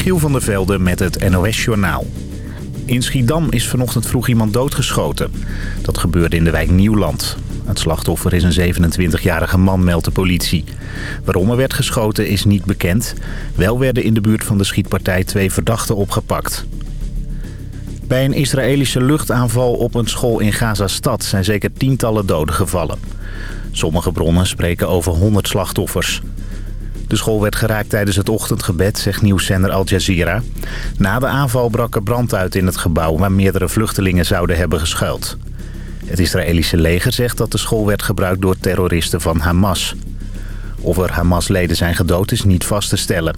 Michiel van der Velde met het NOS-journaal. In Schiedam is vanochtend vroeg iemand doodgeschoten. Dat gebeurde in de wijk Nieuwland. Het slachtoffer is een 27-jarige man, meldt de politie. Waarom er werd geschoten is niet bekend. Wel werden in de buurt van de schietpartij twee verdachten opgepakt. Bij een Israëlische luchtaanval op een school in Gaza-stad zijn zeker tientallen doden gevallen. Sommige bronnen spreken over 100 slachtoffers. De school werd geraakt tijdens het ochtendgebed, zegt nieuwszender Al Jazeera. Na de aanval brak er brand uit in het gebouw waar meerdere vluchtelingen zouden hebben geschuild. Het Israëlische leger zegt dat de school werd gebruikt door terroristen van Hamas. Of er Hamas-leden zijn gedood is niet vast te stellen.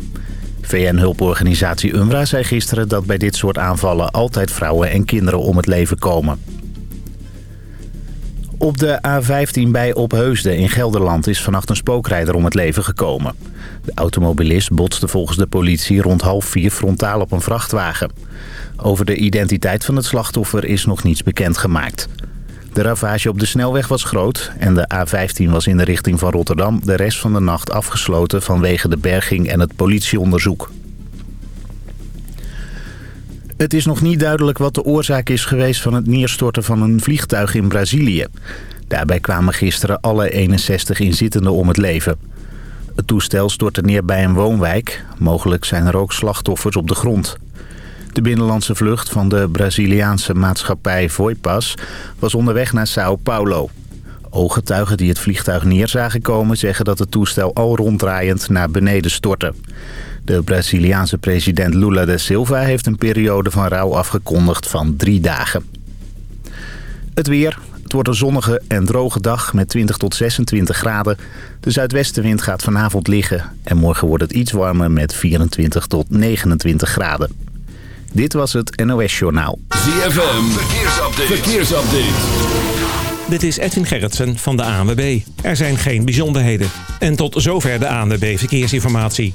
VN-hulporganisatie UNRWA zei gisteren dat bij dit soort aanvallen altijd vrouwen en kinderen om het leven komen. Op de A15 bij Opheusden in Gelderland is vannacht een spookrijder om het leven gekomen. De automobilist botste volgens de politie rond half vier frontaal op een vrachtwagen. Over de identiteit van het slachtoffer is nog niets bekendgemaakt. De ravage op de snelweg was groot en de A15 was in de richting van Rotterdam de rest van de nacht afgesloten vanwege de berging en het politieonderzoek. Het is nog niet duidelijk wat de oorzaak is geweest van het neerstorten van een vliegtuig in Brazilië. Daarbij kwamen gisteren alle 61 inzittenden om het leven. Het toestel stortte neer bij een woonwijk. Mogelijk zijn er ook slachtoffers op de grond. De binnenlandse vlucht van de Braziliaanse maatschappij Voipas was onderweg naar Sao Paulo. Ooggetuigen die het vliegtuig neer zagen komen zeggen dat het toestel al ronddraaiend naar beneden stortte. De Braziliaanse president Lula da Silva heeft een periode van rouw afgekondigd van drie dagen. Het weer. Het wordt een zonnige en droge dag met 20 tot 26 graden. De zuidwestenwind gaat vanavond liggen en morgen wordt het iets warmer met 24 tot 29 graden. Dit was het NOS Journaal. ZFM. Verkeersupdate. Verkeersupdate. Dit is Edwin Gerritsen van de ANWB. Er zijn geen bijzonderheden. En tot zover de ANWB Verkeersinformatie.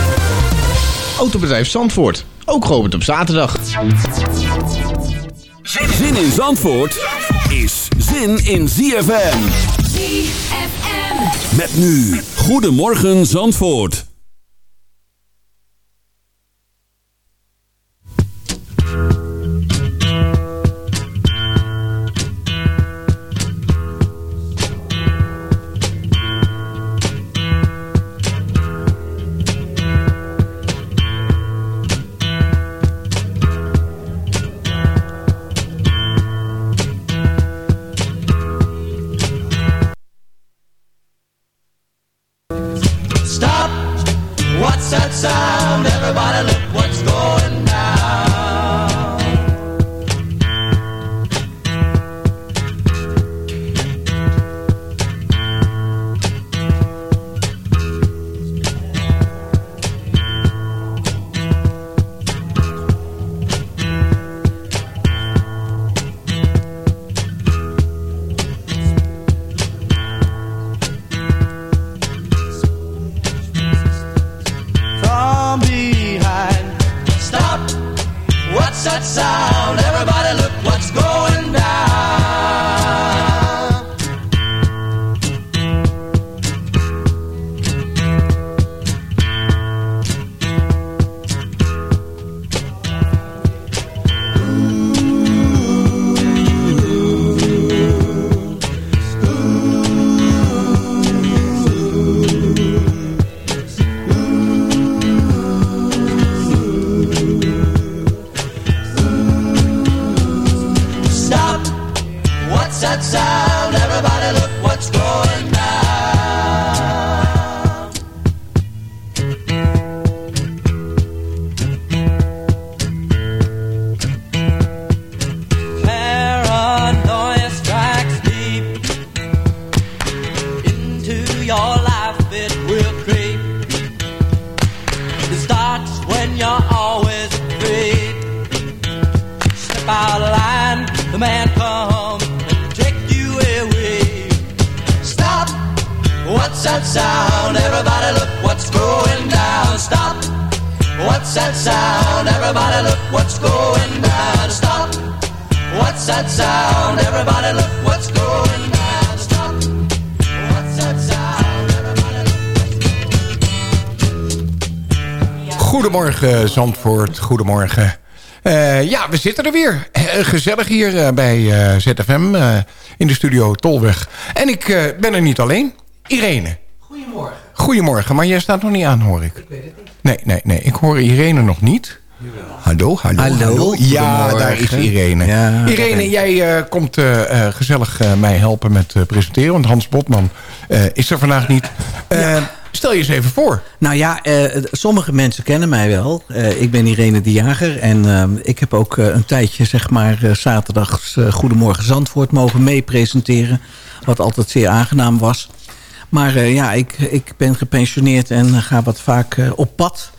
Autobedrijf Zandvoort, ook geopend op zaterdag. Zin in Zandvoort is zin in ZFM. ZFM. Met nu, Goedemorgen Zandvoort. Zandvoort, goedemorgen. Eh, ja, we zitten er weer. Eh, gezellig hier eh, bij eh, ZFM eh, in de studio Tolweg. En ik eh, ben er niet alleen. Irene. Goedemorgen. Goedemorgen, maar jij staat nog niet aan, hoor ik. Ik weet het niet. Nee, nee, nee. Ik hoor Irene nog niet. Hallo, hallo, Hallo, Ja, daar is Irene. Ja, Irene, jij eh, komt eh, eh, gezellig eh, mij helpen met eh, presenteren. Want Hans Botman eh, is er vandaag niet. Eh, Stel je eens even voor. Nou ja, eh, sommige mensen kennen mij wel. Eh, ik ben Irene de Jager en eh, ik heb ook een tijdje, zeg maar, zaterdags Goedemorgen Zandvoort mogen meepresenteren. Wat altijd zeer aangenaam was. Maar ja, ik, ik ben gepensioneerd en ga wat vaak op pad.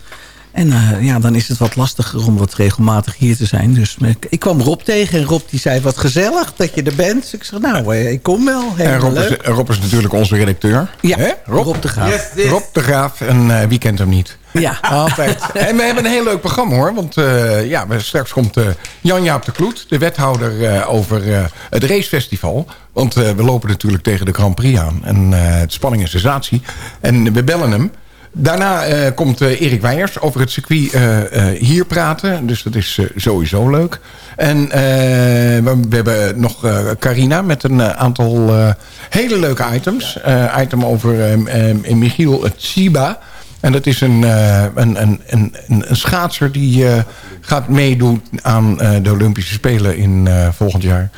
En eh, ja, dan is het wat lastiger om wat regelmatig hier te zijn. Dus ik, ik kwam Rob tegen en Rob die zei, wat gezellig dat je er bent. Dus ik zeg, nou, eh, ik kom wel. En Rob is. Rob is natuurlijk onze redacteur. Ja, Hè, Rob? de Graaf. Rob de Graaf. En eh, wie kent hem niet? Ja. Altijd. en we hebben een heel leuk programma hoor. Want eh, ja, we- straks komt eh, Jan-Jaap de Kloet, de wethouder eh, over eh, het racefestival. Want eh, we lopen natuurlijk tegen de Grand Prix aan. En eh, het spanning en sensatie. En we bellen hem. Daarna eh, komt eh, Erik Weijers over het circuit eh, hier praten. Dus dat is sowieso leuk. En we, we hebben nog Carina met een aantal hele leuke items. Item over eh, eh, Michiel Tsiba. En dat is een, een, een, een, een schaatser die gaat meedoen aan de Olympische Spelen in volgend jaar.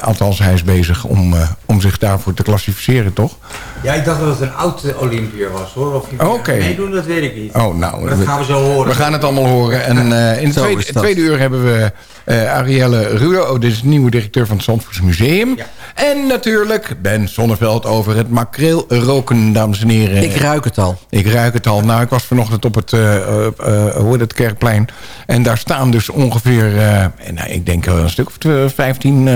Althans, hij is bezig om, om zich daarvoor te klassificeren, toch? Ja, ik dacht dat het een oud eh, Olympiër was hoor. Of je Oké. meedoen, dat weet ik niet. Oh, nou, Maar dat gaan we zo horen. We gaan het allemaal horen. En eh, in het Zo tweede, uur hebben we eh, Arielle Rudo. Oh, dit is de nieuwe directeur van het Zandvoorts Museum. Ja. En natuurlijk Ben Sonneveld over het makreel roken, dames en heren. Ik ruik het al. Ik ruik het al. Nou, ik was vanochtend op het, eh, eh, eh, hoe heet het Kerkplein. En daar staan dus ongeveer, eh, nou, ik denk wel een stuk of tw- 15 eh,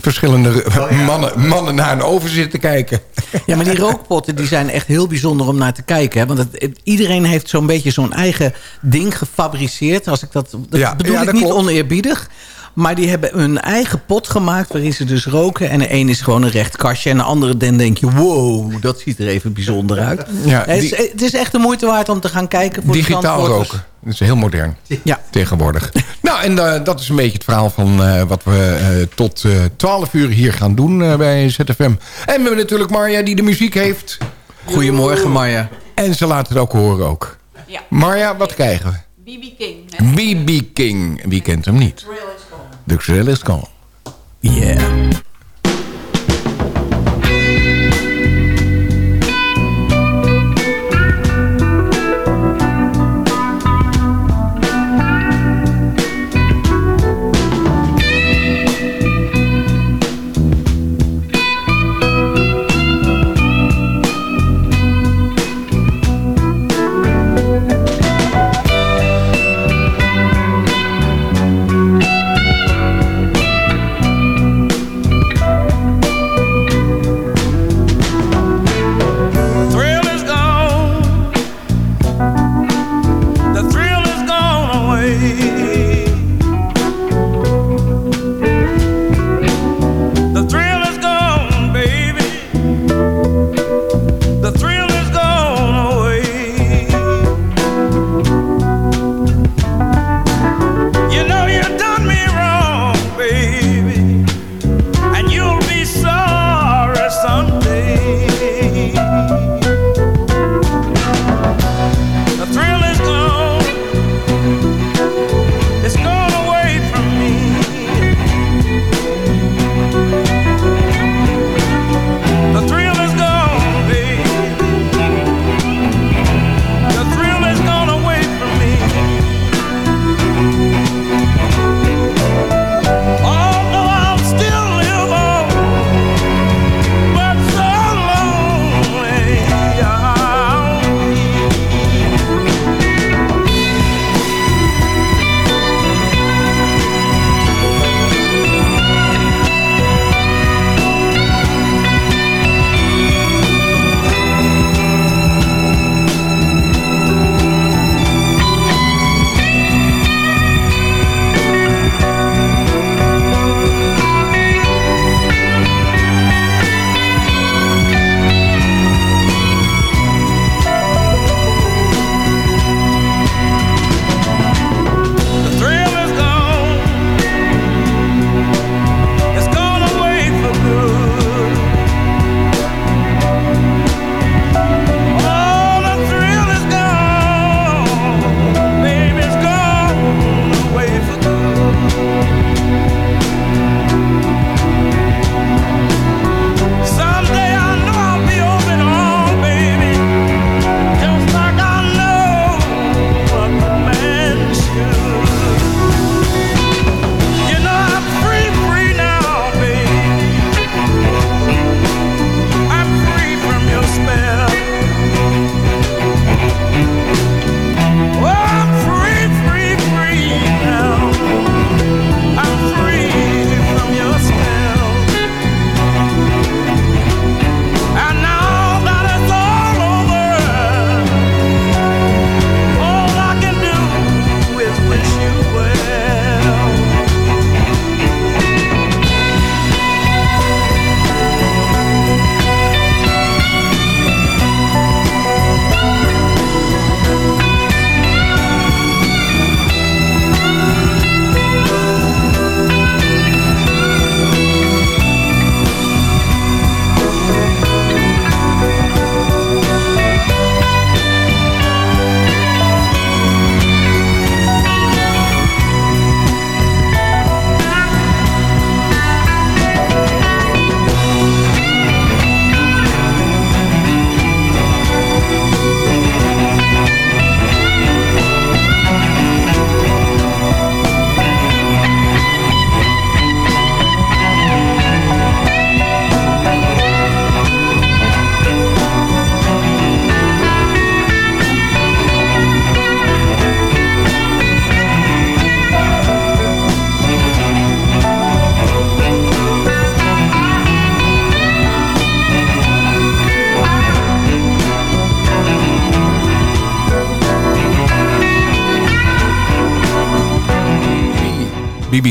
verschillende mannen, mannen naar een oven zitten kijken. Ja, maar die rookpotten die zijn echt heel bijzonder om naar te kijken. Hè? Want het- iedereen heeft zo'n beetje zo'n eigen ding gefabriceerd. Als ik dat, dat Ja, bedoel ja, ik dat niet klopt. oneerbiedig. Maar die hebben een eigen pot gemaakt waarin ze dus roken. En de een is gewoon een recht kastje. En de andere dan denk je, wow, dat ziet er even bijzonder uit. Ja, het, is, die- het is echt de moeite waard om te gaan kijken. Voor de Digitaal roken. Dat is heel modern. Ja. tegenwoordig. nou, en eh, dat is een beetje het verhaal van eh, wat we eh, tot eh 12 uur hier gaan doen bij ZFM. En we hebben natuurlijk Marja die de muziek heeft. Goedemorgen Marja. En ze laat het ook horen ook. Ja. Marja, wat krijgen we? B.B. King. B.B. King. Wie kent hem niet? Is gone. Yeah.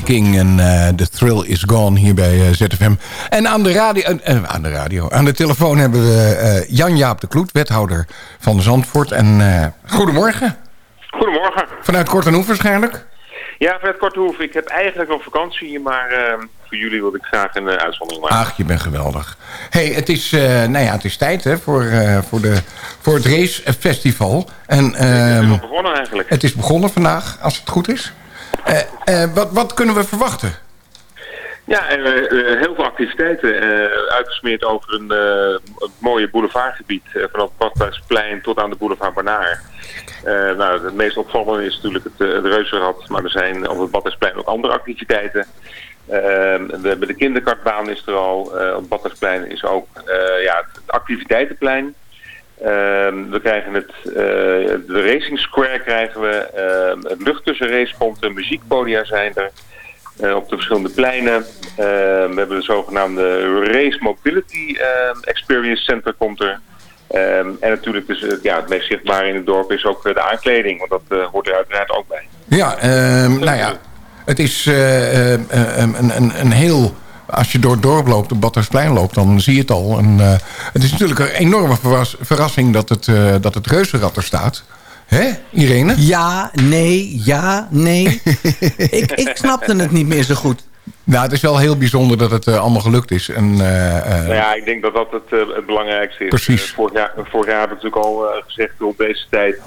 King en eh, The Thrill Is Gone hier bij eh, ZFM. En aan de, radio, eh, aan de radio, aan de telefoon hebben we eh, Jan-Jaap de Kloet, wethouder van Zandvoort. En eh, goedemorgen. Goedemorgen. Vanuit Kortenhoef waarschijnlijk. Ja, Fred Korthoef, ik heb eigenlijk nog vakantie, maar eh, voor jullie wilde ik graag een eh, uitzondering maken. Ach, je bent geweldig. hey, het is, eh, nou ja, het is tijd hè, voor, eh, voor, de, voor het racefestival. En, Het is ehm, al begonnen eigenlijk. het is begonnen vandaag, als het goed is. Eh, eh, wat, wat kunnen we verwachten? Ja, eh, heel veel activiteiten. uitgesmeerd over een, een mooie boulevardgebied. vanaf het Badhuisplein tot aan de boulevard Banaar. Nou, het meest opvallende is natuurlijk het, het reuzenrad. Maar er zijn op het Badhuisplein ook andere activiteiten. Eh, we hebben de kinderkartbaan is er al. Op het Badhuisplein is ook ja, het activiteitenplein. Ehm, we krijgen het, eh, de Racing Square krijgen we. Ehm, het luchttussenrace komt. er, muziekpodia zijn er. eh, op de verschillende pleinen. Ehm, we hebben de zogenaamde Race Mobility Experience Center komt er. En natuurlijk dus, ja, het meest zichtbare in het dorp is ook eh, de aankleding. Want dat hoort er uiteraard ook bij. Ja, nou ja, het is een, een heel... Als je door het dorp loopt, op Badhuisplein loopt, dan zie je het al. En, eh, het is natuurlijk een enorme verras- verrassing dat het, eh, dat het reuzenrad er staat. Hè, Irene? Ja, nee, ja, nee. ik, ik snapte het niet meer zo goed. Nou, het is wel heel bijzonder dat het eh, allemaal gelukt is. En, eh, eh, Nou ja, ik denk dat dat het, het belangrijkste is. Precies. Vorig, jaar, vorig jaar heb ik natuurlijk al gezegd op deze tijd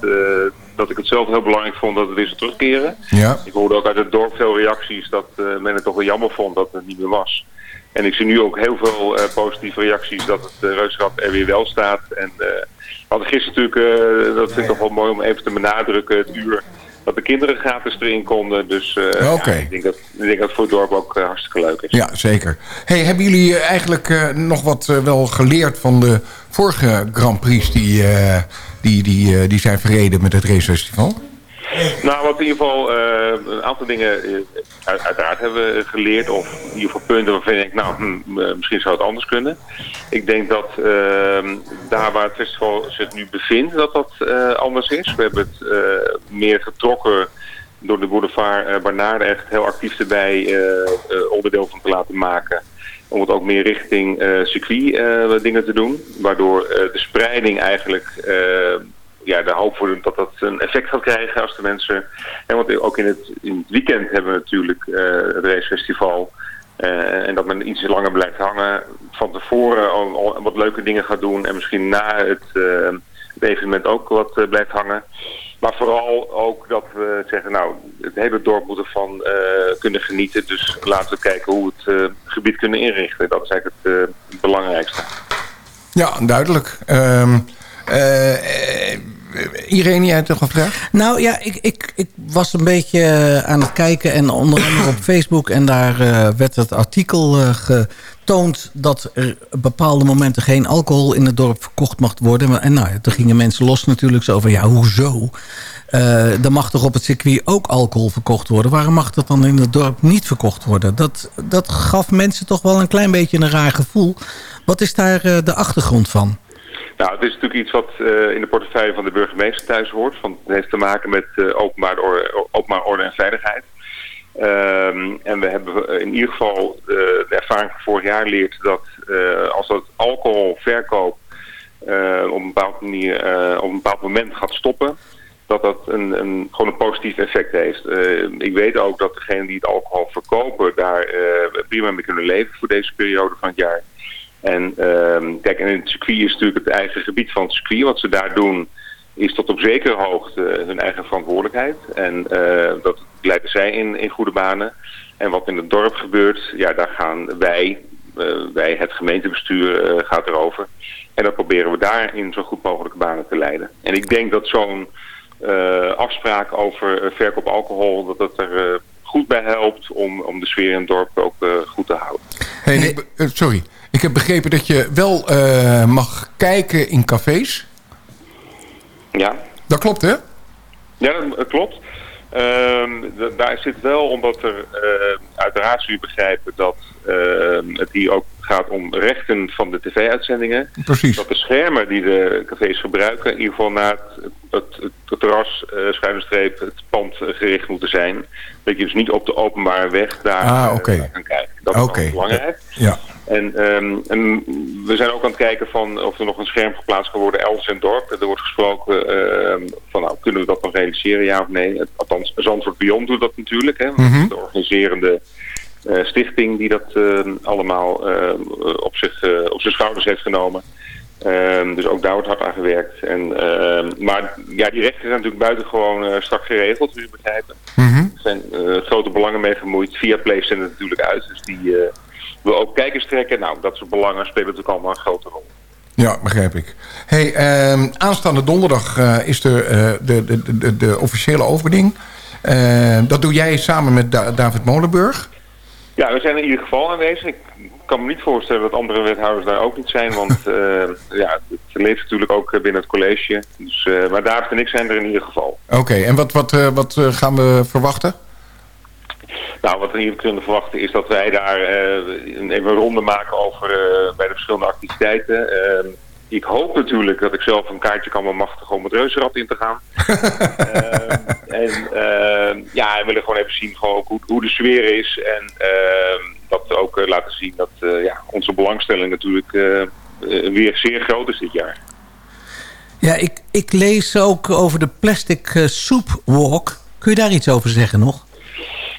dat ik het zelf heel belangrijk vond dat het weer zou terugkeren. ja. Ik hoorde ook uit het dorp veel reacties dat men het toch wel jammer vond dat het niet meer was. En ik zie nu ook heel veel positieve reacties dat het Reusrad er weer wel staat. En we hadden gisteren natuurlijk, dat vind ik toch wel mooi om even te benadrukken, het uur dat de kinderen gratis erin konden. Dus eh, ja, ik, denk dat, ik denk dat het voor het dorp ook eh, hartstikke leuk is. Ja, zeker. Hey, hebben jullie eh, eigenlijk nog wat wel geleerd van de vorige Grand Prix die, die, die, die zijn verreden met het racefestival? Nou, wat in ieder geval eh, een aantal dingen eh, uit- uiteraard hebben we geleerd. Of in ieder geval punten waarvan ik denk, nou, hm, eh, misschien zou het anders kunnen. Ik denk dat ehm, daar waar het festival zich nu bevindt, dat dat anders is. We hebben het meer getrokken door de boulevard Barnaarde echt heel actief erbij onderdeel van te laten maken. Om het ook meer richting circuit dingen te doen. Waardoor de spreiding eigenlijk ja, de hoop voor dat dat een effect gaat krijgen als de mensen... En want ook in het, in het weekend hebben we natuurlijk eh, het racefestival. eh, en dat men iets langer blijft hangen. Van tevoren al, wat leuke dingen gaat doen. En misschien na het, eh, evenement ook wat blijft hangen. Maar vooral ook dat we zeggen, nou, het hele dorp moet ervan kunnen genieten. Dus laten we kijken hoe we het gebied kunnen inrichten. Dat is eigenlijk het, belangrijkste. Ja, duidelijk. Ehm eh, eh, Irene, jij hebt toch een vraag? Nou ja, ik, ik, ik was een beetje eh, aan het kijken en onder andere op Facebook... en daar eh, werd het artikel eh, getoond dat er bepaalde momenten geen alcohol in het dorp verkocht mag worden. En nou, toen gingen mensen los natuurlijk zo van, ja, hoezo? Eh er mag toch op het circuit ook alcohol verkocht worden? Waarom mag dat dan in het dorp niet verkocht worden? Dat, dat gaf mensen toch wel een klein beetje een raar gevoel. Wat is daar eh, de achtergrond van? Nou, het is natuurlijk iets wat eh, in de portefeuille van de burgemeester thuis hoort. Want het heeft te maken met uh, openbare, orde, orde en veiligheid. Um, en we hebben in ieder geval de ervaring van vorig jaar leert dat als dat alcoholverkoop op, een bepaald manier, op een bepaald moment gaat stoppen, dat dat een, een, gewoon een positief effect heeft. Uh, ik weet ook dat degenen die het alcohol verkopen daar prima mee kunnen leven voor deze periode van het jaar. En uh, kijk, en het circuit is natuurlijk het eigen gebied van het circuit. Wat ze daar doen is tot op zekere hoogte hun eigen verantwoordelijkheid. En uh, dat leiden zij in, in goede banen. En wat in het dorp gebeurt, ja, daar gaan wij, uh, wij het gemeentebestuur gaat erover. En dat proberen we daar in zo goed mogelijke banen te leiden. En ik denk dat zo'n uh, afspraak over verkoop alcohol, dat dat er goed bij helpt om, om de sfeer in het dorp ook uh, goed te houden. Hey, nee. uh, sorry, ik heb begrepen dat je wel uh, mag kijken in cafés. Ja. Dat klopt, hè? Ja, dat klopt. Uh, daar zit wel, omdat er uh, uiteraard zul je begrijpen dat uh, het hier ook gaat om rechten van de tv-uitzendingen. Precies. Dat de schermen die de cafés gebruiken in ieder geval naar het het, het, het terras, uh, schuine streep, het pand uh, gericht moeten zijn. Dat je dus niet op de openbare weg daar ah, okay. uh, kan kijken. Dat is belangrijk. Ja. En, um, en, we zijn ook aan het kijken van of er nog een scherm geplaatst kan worden elders in het dorp. Er wordt gesproken uh, van nou, kunnen we dat nog realiseren, ja of nee. Althans, Zandvoort Beyond doet dat natuurlijk. Hè, mm -hmm. De organiserende stichting die dat uh, allemaal uh, op, zich, op zijn schouders heeft genomen. Um, dus ook daar wordt hard aan gewerkt. En, uh, maar ja, die rechten zijn natuurlijk buitengewoon uh, strak geregeld, dus je begrijpen. Mm -hmm. Er zijn uh, grote belangen mee gemoeid. Via Play zendt het natuurlijk uit. Dus die wil ook kijkers trekken. Nou, dat soort belangen spelen natuurlijk allemaal een grote rol. Ja, begrijp ik. Hey, aanstaande donderdag is de, de, de, de, de, officiële opening. dat doe jij samen met da David Molenburg. Ja, we zijn in ieder geval aanwezig. Ik kan me niet voorstellen dat andere wethouders daar ook niet zijn. Want uh, ja, het leeft natuurlijk ook binnen het college. Dus, uh, maar David en ik zijn er in ieder geval. Oké, okay, en wat, wat, uh, wat gaan we verwachten? Nou, wat we hier kunnen verwachten is dat wij daar een, even een ronde maken over bij de verschillende activiteiten. Ehm, ik hoop natuurlijk dat ik zelf een kaartje kan bemachtigen om het reuzenrad in te gaan. en ja, we willen gewoon even zien gewoon hoe, hoe de sfeer is. En dat ook uh, laten zien dat uh, ja, onze belangstelling natuurlijk uh, weer zeer groot is dit jaar. Ja, ik, ik lees ook over de plastic soup walk. Kun je daar iets over zeggen nog?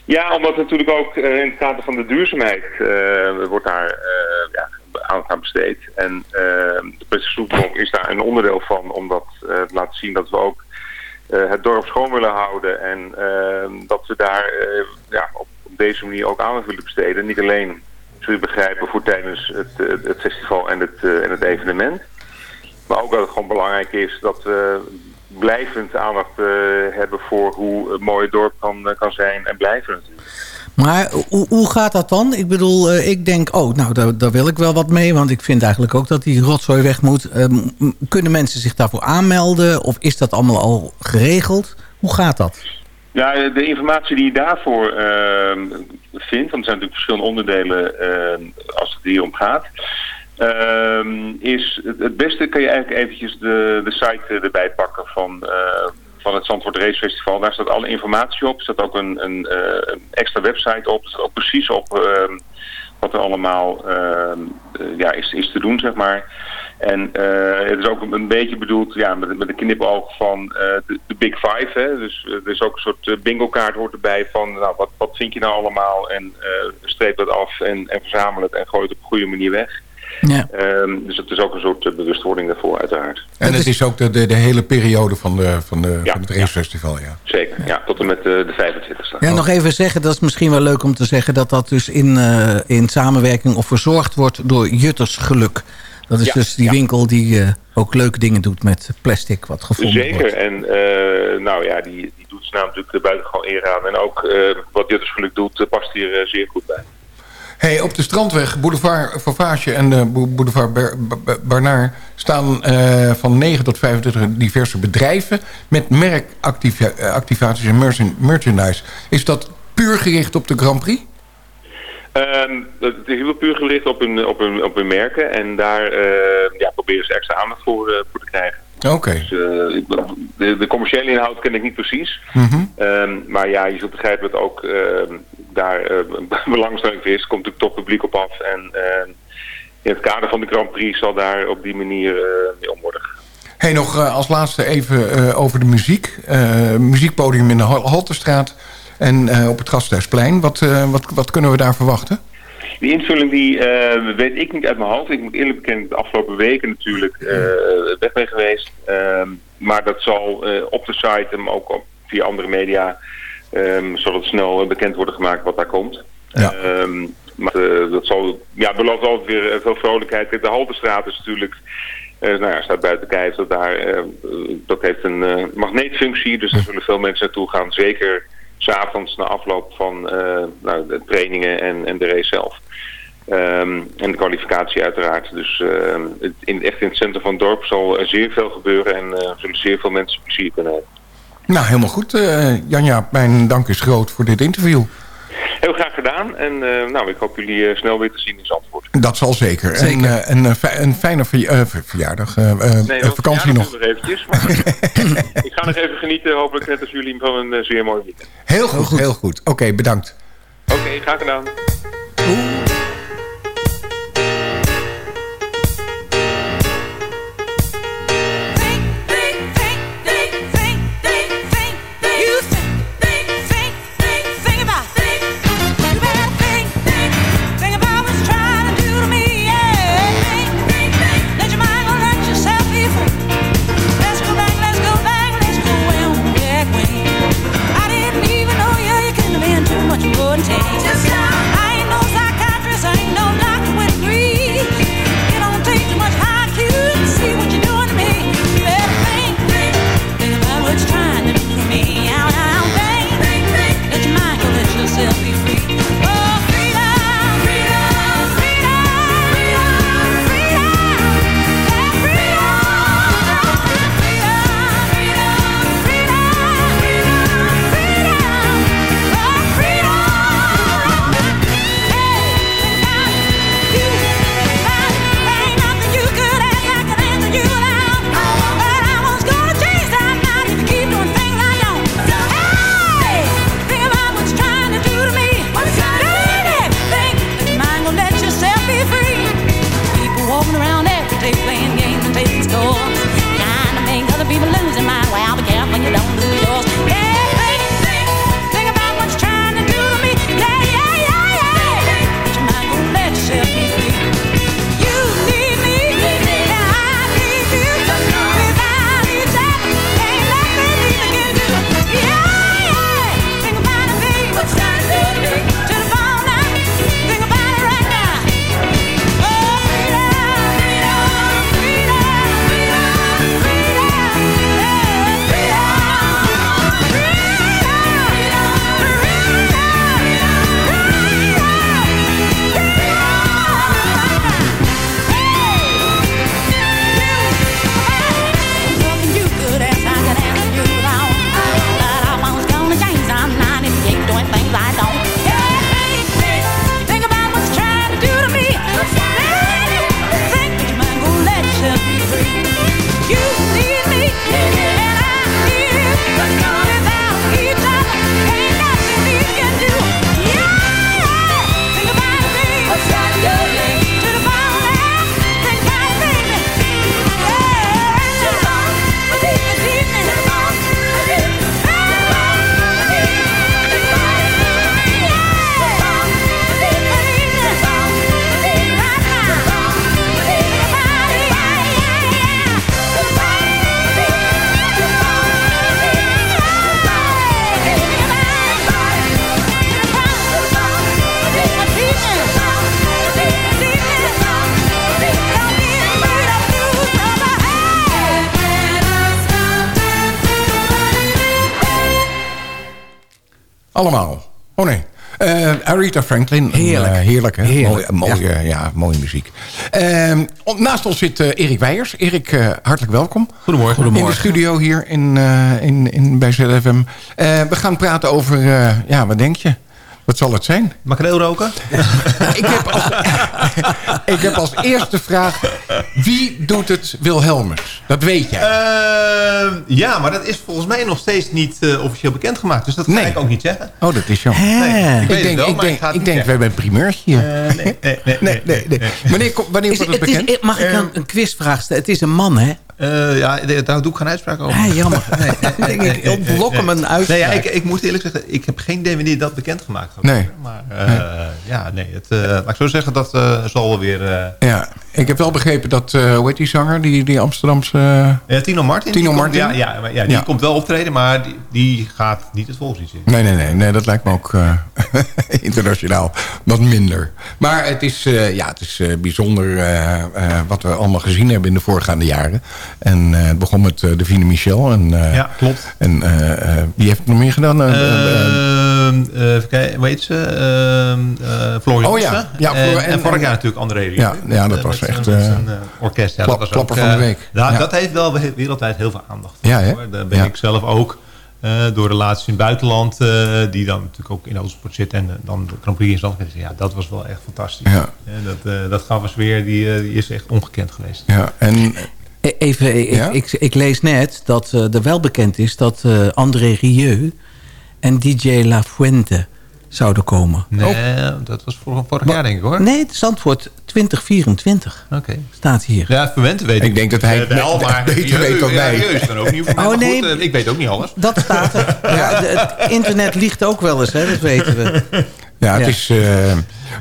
Ja, omdat natuurlijk ook in het kader van de duurzaamheid wordt daar ja, aan besteed. En de plastic soup walk is daar een onderdeel van om dat te laten zien dat we ook het dorp schoon willen houden. En dat we daar ja, op deze manier ook aandacht willen besteden. Niet alleen, zul je begrijpen, voor tijdens het, het, het festival en het, en het evenement. Maar ook dat het gewoon belangrijk is dat we blijvend aandacht hebben voor hoe het mooie dorp kan, kan zijn en blijven. Maar hoe, hoe gaat dat dan? Ik bedoel, uh, ik denk, oh, nou, daar, daar, wil ik wel wat mee. Want ik vind eigenlijk ook dat die rotzooi weg moet. Um, kunnen mensen zich daarvoor aanmelden? Of is dat allemaal al geregeld? Hoe gaat dat? Ja, de informatie die je daarvoor uh, vindt, want er zijn natuurlijk verschillende onderdelen uh, als het hier om gaat, is het, beste kan je eigenlijk eventjes de, de site erbij pakken van, van het Zandvoort Race Festival. Daar staat alle informatie op, er staat ook een, een, een extra website op, er staat ook precies op ehm, wat er allemaal ja, is, is te doen, zeg maar. En uh, het is ook een beetje bedoeld ja, met, met een knipoog van de, de, Big Five. Hè? Dus er is ook een soort bingo kaart hoort erbij van nou, wat, wat vind je nou allemaal en streep dat af en, en verzamel het en gooi het op een goede manier weg. Ja. Um, dus het is ook een soort bewustwording daarvoor uiteraard. En het is ook de, de, de hele periode van, de, van, de, ja, van het racefestival, ja. Zeker, ja, tot en met de, de 25 Ja, nog even zeggen, dat is misschien wel leuk om te zeggen... dat dat dus in, in samenwerking of verzorgd wordt door Jutters Geluk. Dat is ja, dus die ja. winkel die uh, ook leuke dingen doet met plastic wat gevonden Zeker. wordt. en uh, nou ja, die, die doet zijn naam natuurlijk buitengewoon eer aan. En ook uh, wat Jutters Geluk doet, past hier zeer goed bij. Hey, op de Strandweg, Boulevard Favage en uh, Boulevard Ber Ber Barnaar... staan uh, van 9 tot 25 diverse bedrijven... met merkactivaties en merchandise. Is dat puur gericht op de Grand Prix? Het is heel puur gericht op hun, op hun, op merken. En daar ja, proberen ze extra aandacht voor, voor te krijgen. Oké. Okay. Dus, uh, de, de, commerciële inhoud ken ik niet precies. Mm -hmm. um, maar ja, je zult begrijpen dat ook daar belangstelling voor is. Komt natuurlijk toch publiek op af. En ehm, in het kader van de Grand Prix zal daar op die manier mee om worden. Hey, nog als laatste even over de muziek. muziekpodium in de Halterstraat. En uh, op het Gasthuisplein, wat, uh, wat, wat kunnen we daar verwachten? Die invulling die uh, weet ik niet uit mijn hoofd. Ik moet eerlijk bekennen, de afgelopen weken natuurlijk weg ben geweest. Ehm, maar dat zal op de site en ook op, via andere media... Um, zal het snel bekend worden gemaakt wat daar komt. Ja. Um, maar dat zal, ja, belooft altijd weer veel vrolijkheid. De Haltestraat is natuurlijk... Uh, nou ja, staat buiten kijf. Dat, daar, uh, dat heeft een magneetfunctie. Dus daar zullen veel mensen naartoe gaan. Zeker s'avonds na afloop van uh, nou, de trainingen en, en de race zelf. Um, en de kwalificatie uiteraard. Dus uh, in, echt in het centrum van het dorp zal er zeer veel gebeuren en uh, zullen zeer veel mensen plezier kunnen hebben. Nou, helemaal goed. Janja, mijn dank is groot voor dit interview. Heel graag gedaan. En eh, nou, ik hoop jullie eh, snel weer te zien in Zandvoort. Dat zal zeker. Zeker. En, eh, en eh, een fijne eh, ver- verjaardag. eh, eh, Nee, eh, wel vakantie nog. verjaardag eventjes. Maar ik ga nog even genieten, hopelijk net als jullie, van een zeer mooi weekend. Heel goed, heel goed. Oké, bedankt. Oké, graag gedaan. Aretha Franklin. Heerlijk. Eh, heerlijk, hè? Heerlijk, Mooie, mooie, ja. mooie muziek. Ehm, naast ons zit eh, Erik Weijers. Erik, eh, hartelijk welkom. Goedemorgen. In de studio hier in, eh, in, in, bij ZFM. Eh, we gaan praten over, eh, ja, wat denk je? Wat zal het zijn? Makreel roken? ik, heb als, ik heb als eerste vraag... Wie doet het Wilhelmus? Dat weet jij. Eh, ja, maar dat is volgens mij nog steeds niet eh, officieel bekendgemaakt. Dus dat ga Nee. ik ook niet zeggen. oh, dat is jammer. Nee, ik weet Ik het denk, wel, ik maar denk, ik denk we zeggen. hebben een primeurtje hier. Eh, nee, nee, nee, nee, nee, nee. Wanneer, wanneer Is, wordt het het is- bekend? mag ik een, een quizvraag stellen? Het is een man, hè? Eh, ja, daar doe ik geen uitspraak over. Ah, jammer. Nee, nee, nee, Ik ontblok hem een Nee, uitspraak. ja, ik, ik moet eerlijk zeggen, ik heb geen idee wanneer dat bekendgemaakt gaat Nee. worden. Maar eh, ja, nee, het, eh, laat ik zo zeggen, dat eh, zal wel weer... eh, Ja, ik heb wel begrepen dat, eh hoe heet die zanger, die, die Amsterdamse... eh, Ja, Tino Martin. Tino komt- Martin? ja, ja, ja, die Ja. komt wel optreden, maar die, die gaat niet het volkslied zingen. Nee, nee, nee, nee, dat lijkt me ook eh, internationaal wat minder. Maar het is, ja, het is bijzonder wat we allemaal gezien hebben in de voorgaande jaren. En het begon met uh, Davine Michel. En, uh, ja, klopt. En uh, wie heeft het nog meer gedaan? Uh, even kijken, weet ze? Uh, Floor Oh ja. ja en, vorig jaar natuurlijk André. Ja, ja, dat was echt... Een, een, orkest. Ja, klap, dat was klapper ook, van de week. Da, ja. Dat heeft wel wereldwijd heel veel aandacht. Voor, ja, hè? Hoor. Daar ben ik zelf ook eh, door relaties in het buitenland, eh, die dan natuurlijk ook in autosport zitten. En eh, dan de Grand Prix in Zandvoort. Ja, dat was wel echt fantastisch. Ja. Dat, eh, dat gaf een sfeer, die, eh, die is echt ongekend geweest. Ja, en E- Even, ik, Ja? ik, ik lees net dat eh, er wel bekend is dat eh, André Rieu en DJ La Fuente zouden komen. Nee, Oh. dat was vorig, vorig jaar denk ik hoor. Nee, het is antwoord 2024 Oké. staat hier. Ja, verwend weet ik. Ik denk dat hij Eh, wel, het maar beter weet dan wij. serieus, dan ook niet voor mij. Oh, nee. goed, eh, ik weet ook niet alles. Dat staat er. Ja, het internet liegt ook wel eens, hè, dat weten we. ja, het is... eh,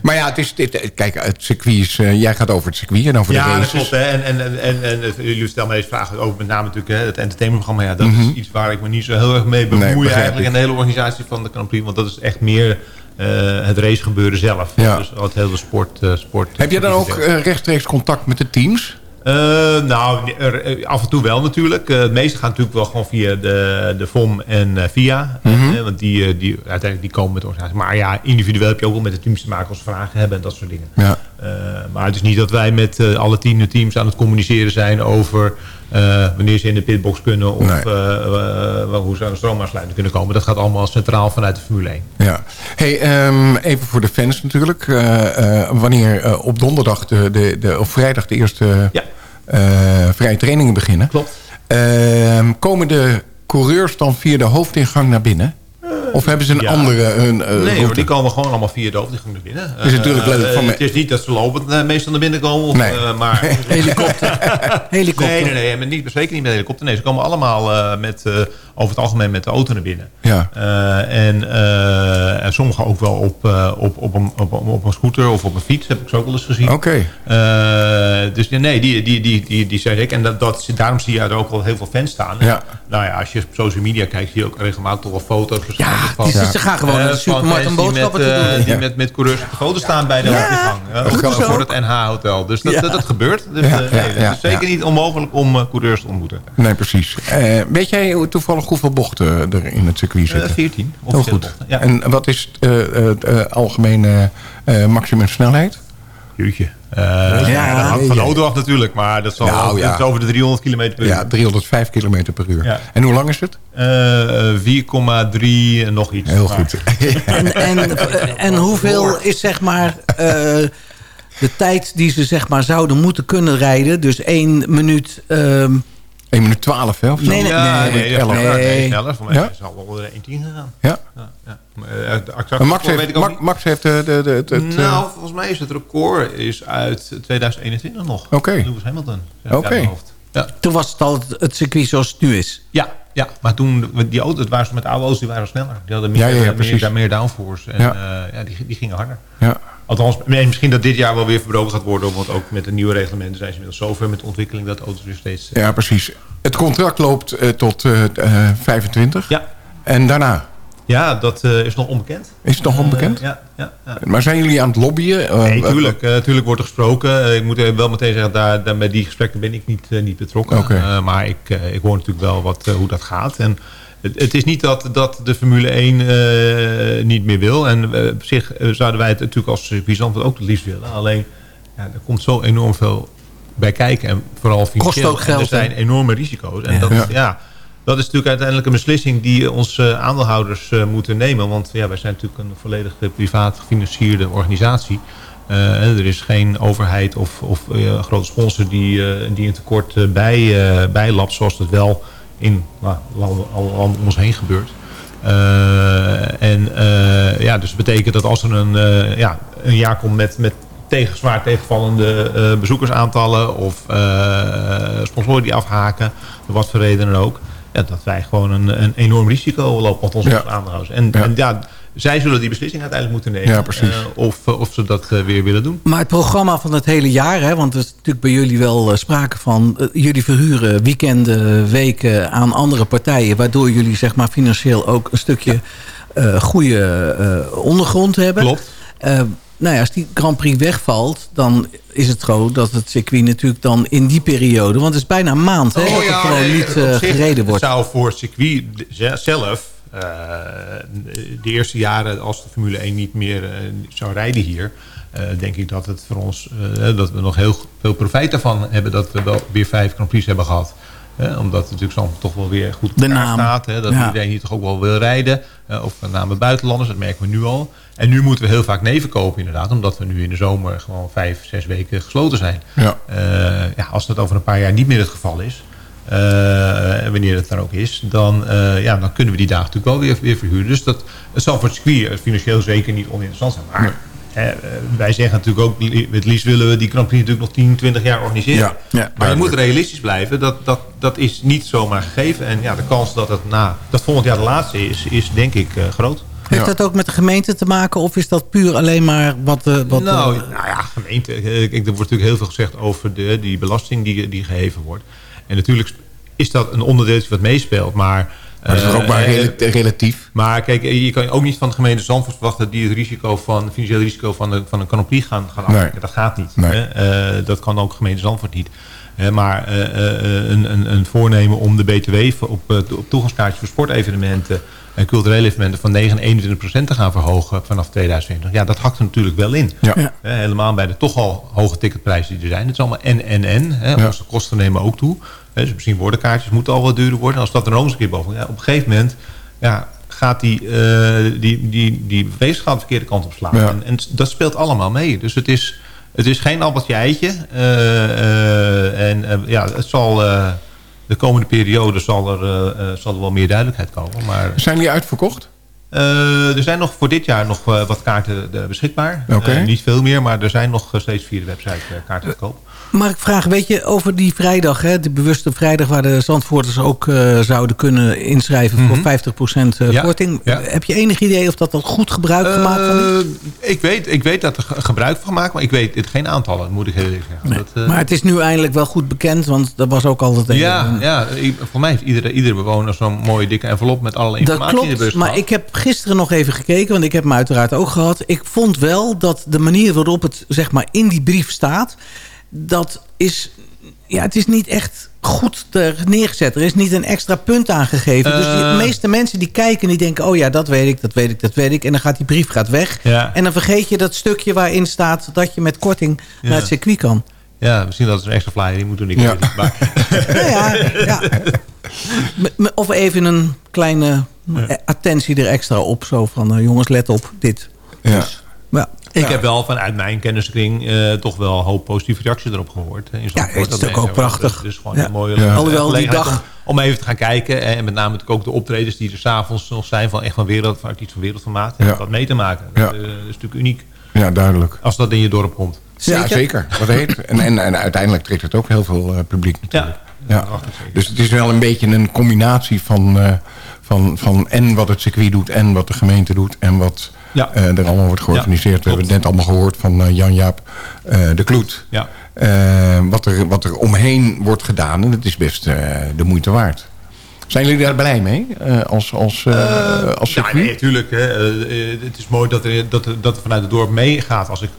maar ja, het is, dit, kijk, het circuit is... eh, jij gaat over het circuit en over de Ja, dat races. klopt. Hè. En, en, en, en, eh, jullie stellen me deze vragen over met name natuurlijk hè, het entertainmentprogramma. Ja, dat is iets waar ik me niet zo heel erg mee bemoei Mhm. eigenlijk. En de hele organisatie van de Grand Prix. Want dat is echt meer eh, het racegebeuren zelf. Ja. Dus het hele sport. eh, sport Heb je dan ook eh, rechtstreeks contact met de teams? Eh, nou, er, eh, af en toe wel natuurlijk. Eh, het meeste gaat natuurlijk wel gewoon via de, de FOM en VIA. Mhm. Want die, die, uiteindelijk die komen met de organisatie. Maar ja, individueel heb je ook wel met de teams te maken als ze vragen hebben en dat soort dingen. Ja. Maar het is niet dat wij met alle tien teams aan het communiceren zijn over wanneer ze in de pitbox kunnen of Nee. hoe ze aan de stroomaansluiting kunnen komen. Dat gaat allemaal centraal vanuit de Formule 1. Ja. Hey, ehm, even voor de fans natuurlijk. Wanneer op donderdag de, de, de, of vrijdag de eerste Ja. Eh, vrije trainingen beginnen. Klopt. Ehm, komen de coureurs dan via de hoofdingang naar binnen? Of hebben ze een ja. andere een, eh, Nee hoor, die komen gewoon allemaal via de hoofdingang naar binnen. Is natuurlijk Eh, leuk van eh, Het is niet dat ze lopend eh, meestal naar binnen komen. Of, Nee. eh, maar Helikopter. Helikopter. Nee, nee, nee, maar niet, zeker niet met helikopter. Nee, ze komen allemaal eh, met, eh, over het algemeen met de auto naar binnen. Ja. Eh, en, eh, en sommigen ook wel op, eh, op, op, een, op, op een scooter of op een fiets, heb ik ze ook wel eens gezien. Oké. Eh, dus nee, die, die, die, die, die zei ik. En dat, dat, daarom zie je er ook wel heel veel fans staan. Ja. Nou ja, als je op social media kijkt, zie je ook regelmatig toch wel foto's. Ja, die- ze gaan gewoon eh, naar de supermarkt om die boodschappen met, te eh, doen. Die Ja. met, met coureurs op staan bij de dat voor, het NH-hotel. Dus dat, Ja. dat, dat gebeurt. Dus, Ja, eh, ja, nee, het is zeker ja. niet onmogelijk om eh, coureurs te ontmoeten. Nee, precies. Eh, weet jij toevallig hoeveel bochten er in het circuit Eh, zitten? 14. Heel goed. bochten. Ja. En wat is het eh, eh, eh, algemene eh, maximum snelheid? Jeetje. Eh, Ja, ja, dat hangt van de ja. auto af natuurlijk. Maar dat, zal, Nou, ja. dat is over de 300 km per uur. Ja, 305 km per uur. Ja. En hoe lang is het? Eh, eh, 4,3 en nog iets. Heel Maar- goed. En, en, en hoeveel is zeg maar eh, de tijd die ze zeg maar zouden moeten kunnen rijden? Dus één minuut... ehm, 1 minuut 12, hè? Of zo? Nee, nee, Ja, nee, nee, elf. nee, nee, Nee. sneller. Voor mij Ja? is het al onder de 1,10 gegaan. Ja. Ja, ja. Maar, de exacte En Max, heeft, ik ook Ma- niet. Max heeft de, de, de, het... het, eh, nou, volgens mij is het record is uit 2021 nog. Oké. Lewis Hamilton. Oké. hoofd. Ja. toen was het al het, het circuit zoals het nu is. Ja, ja, maar toen, die auto's, het waren ze met oude auto's, die waren sneller. Die hadden meer, Ja, ja, ja, meer, meer downforce. En Ja. ja. ja, die, die gingen harder. ja. Althans, misschien dat dit jaar wel weer verbroken gaat worden. Want ook met de nieuwe reglementen zijn ze inmiddels zover met de ontwikkeling dat auto's weer steeds... eh, ja, precies. Het contract loopt eh, tot eh, eh, 25. Ja, En daarna? ja dat is nog onbekend. Is het nog onbekend? Ja, ja, ja. Maar zijn jullie aan het lobbyen? Nee, tuurlijk, tuurlijk wordt er gesproken. Ik moet wel meteen zeggen, daar, daar, bij die gesprekken ben ik niet, niet betrokken. Eh, maar ik, ik hoor natuurlijk wel wat, hoe dat gaat. En het, het is niet dat, dat de Formule 1 eh, niet meer wil. En eh, op zich eh, zouden wij het natuurlijk als circuit ook het liefst willen. Alleen, ja, er komt zo enorm veel bij kijken. En vooral financieel. ook En geld, er zijn enorme risico's. En Ja. dat, Ja. ja. dat is natuurlijk uiteindelijk een beslissing die onze aandeelhouders moeten nemen. Want ja, wij zijn natuurlijk een volledig privaat gefinancierde organisatie. Er is geen overheid of, of grote sponsor die, die een tekort bij, bijlapt, zoals dat wel in nou, landen, alle landen om ons heen gebeurt. Eh, en eh, ja, dus dat betekent dat als er een, eh, ja, een jaar komt met, met tegen, zwaar tegenvallende bezoekersaantallen of sponsoren die afhaken, wat voor reden dan ook, ja, dat wij gewoon een, een enorm risico lopen wat ons Ja. En Ja. en ja, zij zullen die beslissing uiteindelijk moeten nemen. Ja, precies. eh, of, eh, of ze dat eh, weer willen doen. Maar het programma van het hele jaar, hè, want er is natuurlijk bij jullie wel sprake van... jullie verhuren weekenden, weken aan andere partijen... waardoor jullie zeg maar, financieel ook een stukje eh, goede eh, ondergrond hebben. Klopt. Eh, nou ja, als die Grand Prix wegvalt, dan is het zo dat het circuit natuurlijk dan in die periode... want het is bijna een maand hè, dat er gewoon Oh nee, niet eh, gereden wordt. Het zou voor het circuit zelf, de eerste jaren als de Formule 1 niet meer eh, zou rijden hier... eh, denk ik dat het voor ons, eh, dat we nog heel veel profijt daarvan hebben dat we wel weer vijf Grand Prix hebben gehad. Hè, omdat natuurlijk Zandvoort toch wel weer goed op De naam. staat. Hè, dat Ja. iedereen hier toch ook wel wil rijden. eh, of met name buitenlanders, dat merken we nu al. En nu moeten we heel vaak neven kopen inderdaad. Omdat we nu in de zomer gewoon vijf, zes weken gesloten zijn. Ja. Eh, ja, als dat over een paar jaar niet meer het geval is... eh, en wanneer het dan ook is... Dan, eh, ja, dan kunnen we die dagen natuurlijk wel weer, weer verhuren. Dus dat, het zal voor het circuit eh, financieel zeker niet oninteressant zijn. Maar hè, eh, wij zeggen natuurlijk ook... Het liefst willen we die Grand Prix natuurlijk nog 10, 20 jaar organiseren. Ja, ja, maar je moet realistisch blijven. Dat, dat, dat is niet zomaar gegeven. En ja, de kans dat het na dat volgend jaar de laatste is... is denk ik eh, groot. Heeft dat ook met de gemeente te maken? Of is dat puur alleen maar wat... eh, wat nou, eh, nou ja, gemeente. eh, Ik, er wordt natuurlijk heel veel gezegd over de, die belasting die, die geheven wordt. En natuurlijk is dat een onderdeeltje wat meespeelt. Maar, Maar dat is toch ook maar eh, rela- relatief. Maar kijk, eh, je kan ook niet van de gemeente Zandvoort verwachten... die het risico van, het financiële risico van, de, van een Prix gaan, gaan Nee. afdekken. Dat gaat niet. Nee. Hè? Eh, dat kan ook gemeente Zandvoort niet. Eh, maar eh, eh, een, een, een voornemen om de BTW op, eh, op toegangskaartjes voor sportevenementen... en culturele evenementen van 9 en 21 procent te gaan verhogen vanaf 2020. Ja, dat hakt er natuurlijk wel in. Ja. Ja. Hè, helemaal bij de toch al hoge ticketprijzen die er zijn. Het is allemaal en, en, en. Hè. Ja. Onze kosten nemen ook toe. Hè, dus misschien worden kaartjes moeten al wat duurder worden. Als dat er nog eens een keer boven... Ja, op een gegeven moment ja, gaat die, eh die, die, die weegschaal de verkeerde kant op slaan. Ja. En, en dat speelt allemaal mee. Dus het is, het is geen appeltje eitje. Eh, eh, en ja, het zal... de komende periode zal er, eh, eh, zal er wel meer duidelijkheid komen. Maar Zijn die uitverkocht? eh, er zijn nog voor dit jaar nog wat kaarten beschikbaar. Niet veel meer, maar er zijn nog steeds via de website kaarten te koop. Maar ik vraag, weet je, over die vrijdag, hè, de bewuste vrijdag... waar de Zandvoorters ook eh, zouden kunnen inschrijven voor 50% eh, Mhm. Ja, korting. ja. Heb je enig idee of dat al goed gebruik gemaakt van is? Eh, ik, weet, ik weet dat er ge- gebruik van gemaakt, maar ik weet het geen aantallen, moet ik heel eerlijk zeggen. Nee. Dat, eh, Maar het is nu eindelijk wel goed bekend, want dat was ook altijd... ja, een- ja ik- voor mij heeft iedere, iedere bewoner zo'n mooie dikke envelop met alle informatie in de klopt, bus maar gehad. ik heb gisteren nog even gekeken... want ik heb hem uiteraard ook gehad. Ik vond wel dat de manier waarop het zeg maar, in die brief staat... dat is... Ja, het is niet echt goed er neergezet. Er is niet een extra punt aangegeven. dus Eh. de meeste mensen die kijken... die denken, oh ja, dat weet ik, dat weet ik, dat weet ik. En dan gaat die brief gaat weg. Ja. En dan vergeet je dat stukje waarin staat... dat je met korting Ja. naar het circuit kan. Ja, misschien dat is een extra flyer, die moet doen. Ik Ja. niet, maar, Nou ja, Of even een kleine eh, attentie er extra op. Zo van, eh, jongens, let op, dit. Ja. Ja. Ik heb wel vanuit mijn kenniskring eh, toch wel een hoop positieve reacties erop gehoord. hè, in Zandvoort. het is Dat ook ook prachtig. Dus gewoon Ja. een mooie Ja. eh, Alhoewel die gelegenheid dag- Om, om even te gaan kijken. En met name natuurlijk ook de optredens die er s'avonds nog zijn. Van echt van wereld, van artiest van wereldformaat. En Ja. dat mee te maken. Ja. Dat, eh, dat is natuurlijk uniek. ja, duidelijk. Als dat in je dorp komt. Ja, zeker. Wat heet. En, en, en uiteindelijk trekt het ook heel veel eh, publiek natuurlijk. Ja. Ja. Dus het is wel een beetje een combinatie van, eh, van, van en wat het circuit doet... en wat de gemeente doet en wat Ja. eh, er allemaal wordt georganiseerd. We hebben het net allemaal gehoord van eh, Jan-Jaap eh, de Kloet. Ja. Wat, er, wat er omheen wordt gedaan. En dat is best de moeite waard. Zijn jullie daar blij mee als, als, als Ja, nee, natuurlijk. Hè. Het is mooi dat er, dat, er, dat er vanuit het dorp meegaat. Als ik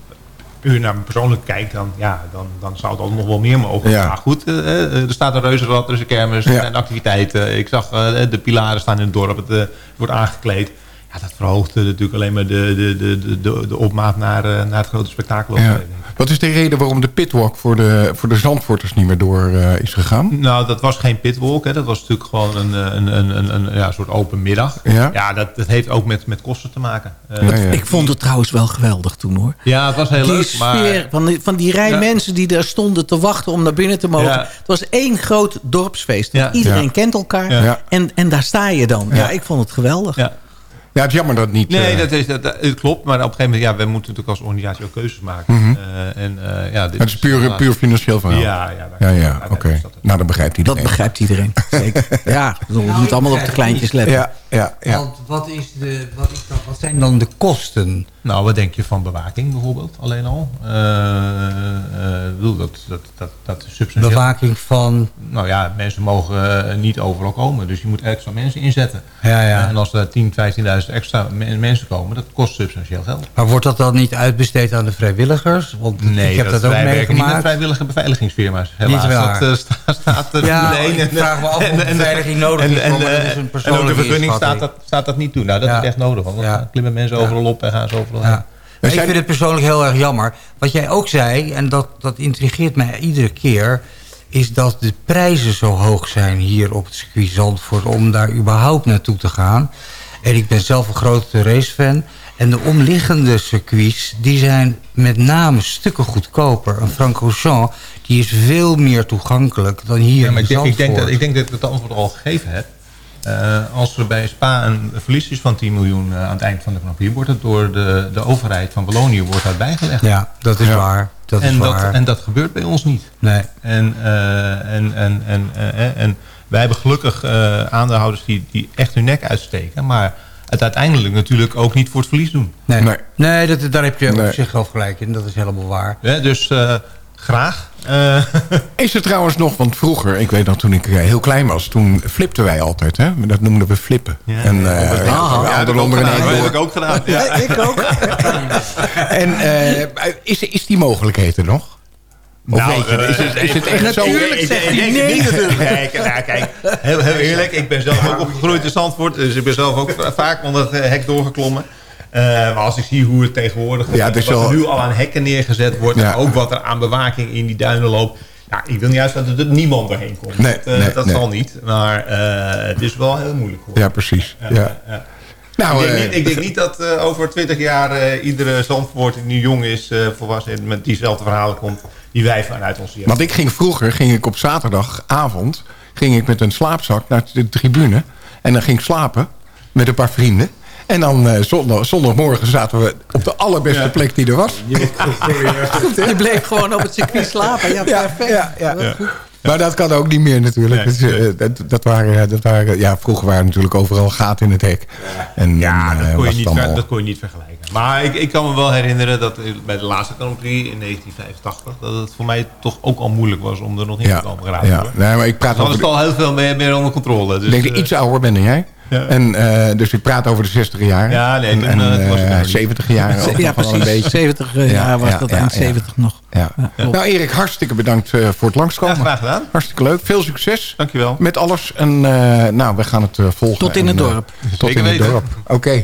puur naar me persoonlijk kijk, dan, ja, dan, dan zou het al nog wel meer mogen. Ja. Maar goed, er staat een reuzenrad, er is een kermis, er Ja. zijn activiteiten. Ik zag de pilaren staan in het dorp, het wordt aangekleed. Ja, dat verhoogt eh, natuurlijk alleen maar de, de, de, de, de, opmaat naar, eh, naar het grote spektakel. Ja. Wat is de reden waarom de pitwalk voor de, voor de Zandvoorters niet meer door eh, is gegaan? Nou, dat was geen pitwalk. Hè. Dat was natuurlijk gewoon een, eh, een, een, een, een ja, soort open middag. Ja. dat, dat heeft ook met, met kosten te maken. Eh, Ja, ja. Ik vond het trouwens wel geweldig toen hoor. ja, het was heel die leuk. sfeer maar... van, die, van die rij Ja. mensen die daar stonden te wachten om naar binnen te mogen. Ja. Het was één groot dorpsfeest. Ja. Iedereen Ja. kent elkaar. Ja. En, en daar sta je dan. Ja, Ja. ik vond het geweldig. Ja. Ja, het is jammer dat het niet... Nee, eh, dat, is, dat, dat- het klopt. Maar op een gegeven moment, ja, we moeten natuurlijk als organisatie ook keuzes maken. Eh, en, eh, ja, dit het is puur, puur financieel verhaal. Ja, ja, ja, ja oké. dat. Nou, dat begrijpt Dat iedereen. begrijpt iedereen. Zeker. Ja, we moeten allemaal op de kleintjes letten. Ja, ja, ja. Want wat, is de, wat, is dan, wat zijn dan de kosten? Nou, wat denk je van bewaking bijvoorbeeld, alleen al? Ik bedoel, dat, dat, dat, dat is substantieel. Bewaking van... Nou ja, mensen mogen eh, niet overal komen. Dus je moet extra mensen inzetten. Ja, ja. En als er 10.000, 15.000 extra men- mensen komen, dat kost substantieel geld. Maar wordt dat dan niet uitbesteed aan de vrijwilligers? Want Nee, ik heb dat, ook werken niet met meegemaakt. vrijwillige beveiligingsfirma's. Helaas, waar. dat sta- staat er Ja, niet in. ik vraag me af of beveiliging nodig en- is, en- en- En ook de vergunning staat dat, staat dat niet toe. Nou, dat is echt nodig. Want dan klimmen mensen overal op en gaan ze overal heen. Maar ik vind het persoonlijk heel erg jammer. Wat jij ook zei, en dat, dat intrigeert mij iedere keer... is dat de prijzen zo hoog zijn hier op het circuit Zandvoort... om daar überhaupt naartoe te gaan. En ik ben zelf een grote racefan. En de omliggende circuits, die zijn met name stukken goedkoper. Een Francorchamps, die is veel meer toegankelijk dan hier Ja, maar ik in denk, ik, denk dat, ik denk dat ik het antwoord al gegeven heb. Eh, als er bij Spa een verlies is van 10 miljoen eh, aan het eind van de Grand Prix... wordt het door de, de overheid van Wallonië wordt dat bijgelegd. Ja, dat is waar. Dat en, is dat, waar. en dat gebeurt bij ons niet. Nee. En, eh, en, en, en, eh, en wij hebben gelukkig eh, aandeelhouders die, die echt hun nek uitsteken... maar het uiteindelijk natuurlijk ook niet voor het verlies doen. Nee, Nee. nee. dat, daar heb je Nee. op zichzelf gelijk in. Dat is helemaal waar. Hè, dus eh, graag. Eh, Is er trouwens nog, want vroeger, ik weet nog toen ik eh, heel klein was... toen flipten wij altijd, hè? Dat noemden we flippen. Ja. en uh, Ja, dat heb ik ook gedaan. hek Dat heb door. ik ook gedaan. Ja. ik ook. En eh, is, is die mogelijkheid er nog? Of Nou, weet je, is, het, is het echt zo? Natuurlijk zegt hij nee. natuurlijk. Kijk, nou, kijk heel, heel eerlijk, ik ben zelf ook opgegroeid in Zandvoort. Dus ik ben zelf ook va- vaak onder het hek doorgeklommen. Eh, maar als ik zie hoe het tegenwoordig... Ja, is wat er nu al aan hekken neergezet wordt... En ook wat er aan bewaking in die duinen loopt... Nou, ik wil niet uit dat er niemand doorheen komt. Nee, dat eh, nee, dat nee. zal niet. Maar eh, het is wel heel moeilijk geworden. Ja, precies. Ja. Nou, ik, denk niet, ik denk niet dat over twintig jaar iedere Zandvoort die nu jong is, volwassen, met diezelfde verhalen komt die wij vanuit ons jeugd Want ik ging vroeger, ging ik op zaterdagavond... ging ik met een slaapzak naar de tribune. En dan ging ik slapen met een paar vrienden. En dan eh, zondag, zondagmorgen zaten we op de allerbeste Ja. plek die er was. Je bleef gewoon op het circuit slapen. Ja, Ja, perfect. ja. Maar dat kan ook niet meer natuurlijk. Nee, Dus, eh, dat, dat waren, dat waren, ja, vroeger waren natuurlijk overal gaten in het hek. En, Ja, dat eh, kon, je niet ver- dat kon je niet vergelijken. Maar ik, ik kan me wel herinneren dat bij de laatste Grand Prix in 1985... dat het voor mij toch ook al moeilijk was om er nog in ja, te komen geraken. ja. Nee, maar ik praat Dan was over... het al heel veel meer, meer onder controle. Dus, ik denk dat eh, iets ouder ben dan jij. Ja. En, eh, dus ik praat over de 60 jaar. Ja, nee, en, toen, en, eh, toen was ik eh, nog niet. 70 jaar. ook Ja, wel een precies. beetje. 70 eh, Ja, jaar was ja, dat, ja, eind ja. 70 nog. Ja. Nou Erik, hartstikke bedankt eh, voor het langskomen. Ja, graag gedaan. Hartstikke leuk. Veel succes Dankjewel. met alles. En eh, nou, we gaan het eh, volgen. Tot in het En, eh, dorp. tot Zeker in het weten. dorp. Oké.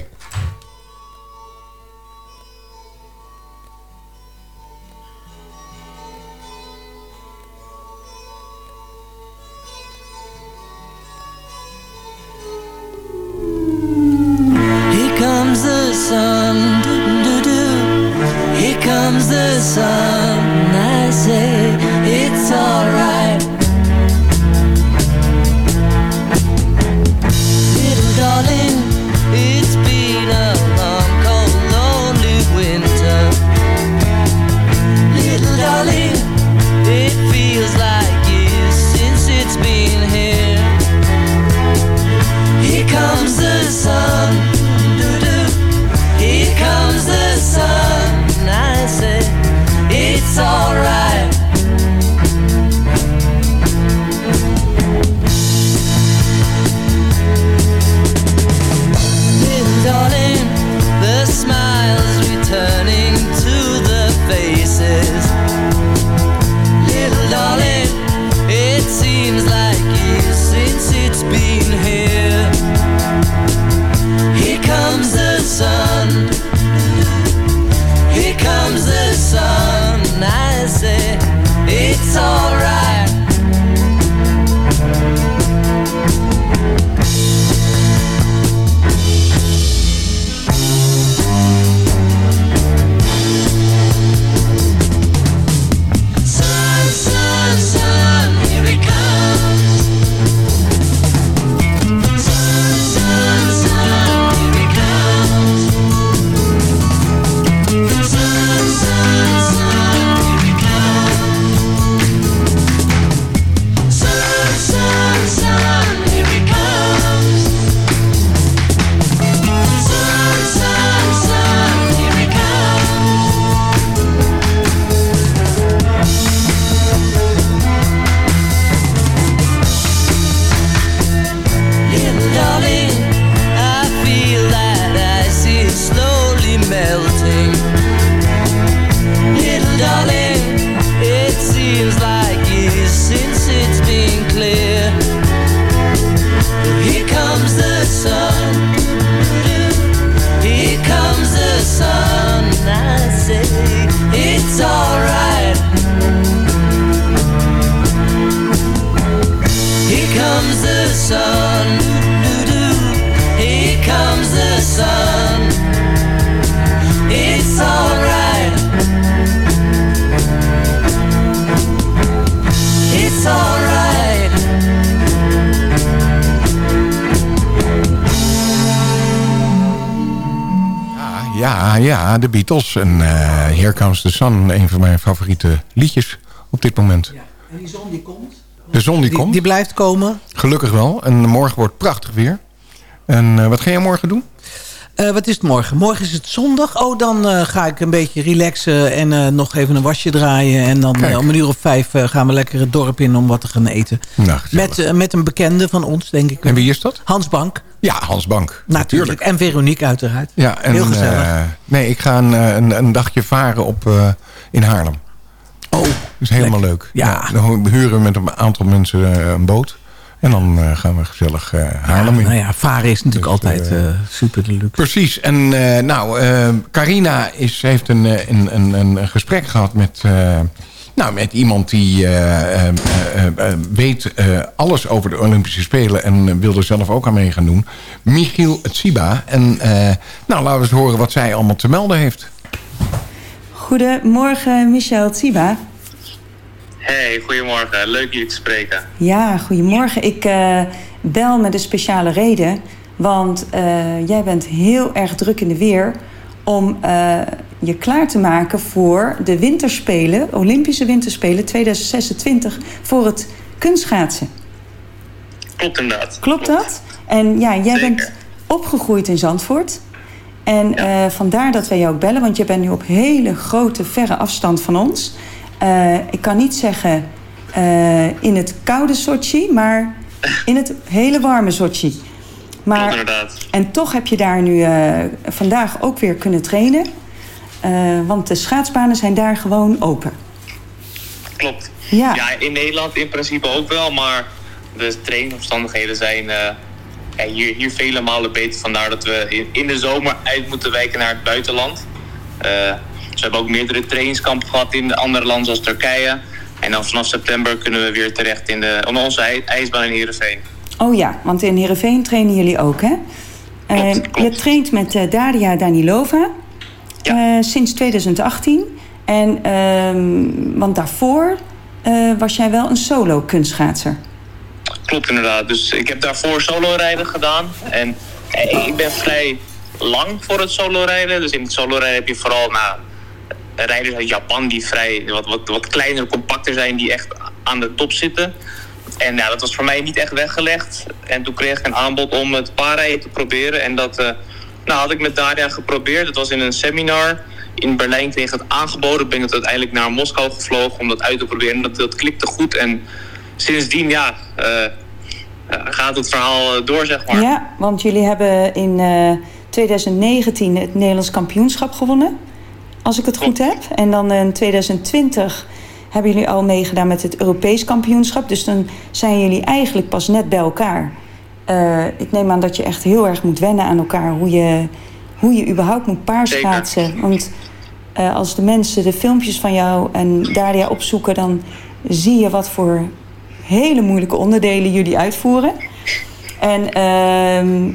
Beatles. En eh Here Comes the Sun, een van mijn favoriete liedjes op dit moment. En die zon die komt? De zon die, Die, komt, die blijft komen. gelukkig wel. En morgen wordt prachtig weer. En eh, wat ga jij morgen doen? Eh, wat is het morgen? Morgen is het zondag. Oh, dan eh, ga ik een beetje relaxen en eh, nog even een wasje draaien. En dan om een uur of vijf gaan we lekker het dorp in om wat te gaan eten. Nou. Met, met een bekende van ons, denk ik. En wie is dat? Hans Bank, Ja, Hans Bank. natuurlijk. En Veronique uiteraard. Ja, en, Heel gezellig. nee, ik ga een, een, een dagje varen op, in Haarlem. oh, Dat is helemaal leuk. Ja. Dan huren we met een aantal mensen een boot. En dan eh, gaan we gezellig eh, Haarlem in. nou ja, varen is natuurlijk Dus, altijd eh, eh, super de luxe. Precies. En eh, nou, Carina is, heeft een, een, een, een gesprek gehad met, eh, nou, met iemand die eh, eh, eh, eh, weet eh, alles over de Olympische Spelen... en wil er zelf ook aan mee gaan doen. Michiel Tsiba. En eh, nou, laten we eens horen wat zij allemaal te melden heeft. Goedemorgen, Michel Tsiba. Hey, goedemorgen. Leuk jullie te spreken. Ja, goedemorgen. Ik eh, bel met een speciale reden. Want eh, jij bent heel erg druk in de weer om eh, je klaar te maken voor de winterspelen, Olympische Winterspelen 2026, voor het kunstschaatsen. Klopt inderdaad. Klopt dat? En ja, jij Zeker. bent opgegroeid in Zandvoort. En vandaar dat wij jou ook bellen, want je bent nu op hele grote, verre afstand van ons. Eh, ik kan niet zeggen eh, in het koude Sochi, maar in het hele warme Sochi. Maar, inderdaad. en toch heb je daar nu eh, vandaag ook weer kunnen trainen. Want de schaatsbanen zijn daar gewoon open. Klopt. Ja. Ja, in Nederland in principe ook wel, maar de trainingsomstandigheden zijn ja, hier, hier vele malen beter. Vandaar dat we in, in de zomer uit moeten wijken naar het buitenland. We hebben ook meerdere trainingskampen gehad in andere landen zoals Turkije. En dan vanaf september kunnen we weer terecht in de, op onze ij- ijsbaan in Heerenveen. Oh ja, want in Heerenveen trainen jullie ook, hè? Eh, je traint met eh, Daria Danilova eh, sinds 2018. En, ehm, want daarvoor was jij wel een solo kunstschaatser. Klopt inderdaad. Dus ik heb daarvoor solo rijden gedaan. En ik ben vrij lang voor het solo rijden. Dus in het solo rijden heb je vooral nou, rijders uit Japan die vrij wat, wat, wat kleiner, compacter zijn, die echt aan de top zitten. En ja, dat was voor mij niet echt weggelegd. En toen kreeg ik een aanbod om het paarrijden te proberen. En dat eh, nou, had ik met Daria geprobeerd. Dat was in een seminar. In Berlijn ik het aangeboden. Ben ik uiteindelijk naar Moskou gevlogen om dat uit te proberen. En dat, dat klikte goed. En sindsdien, ja, eh, eh, gaat het verhaal door, zeg maar. Ja, want jullie hebben in eh, 2019 het Nederlands kampioenschap gewonnen. Als ik het goed heb. En dan in 2020 hebben jullie al meegedaan met het Europees kampioenschap. Dus dan zijn jullie eigenlijk pas net bij elkaar. Eh, ik neem aan dat je echt heel erg moet wennen aan elkaar. Hoe je, hoe je überhaupt moet paarschaatsen. Want eh, als de mensen de filmpjes van jou en Daria opzoeken... dan zie je wat voor hele moeilijke onderdelen jullie uitvoeren. En ehm,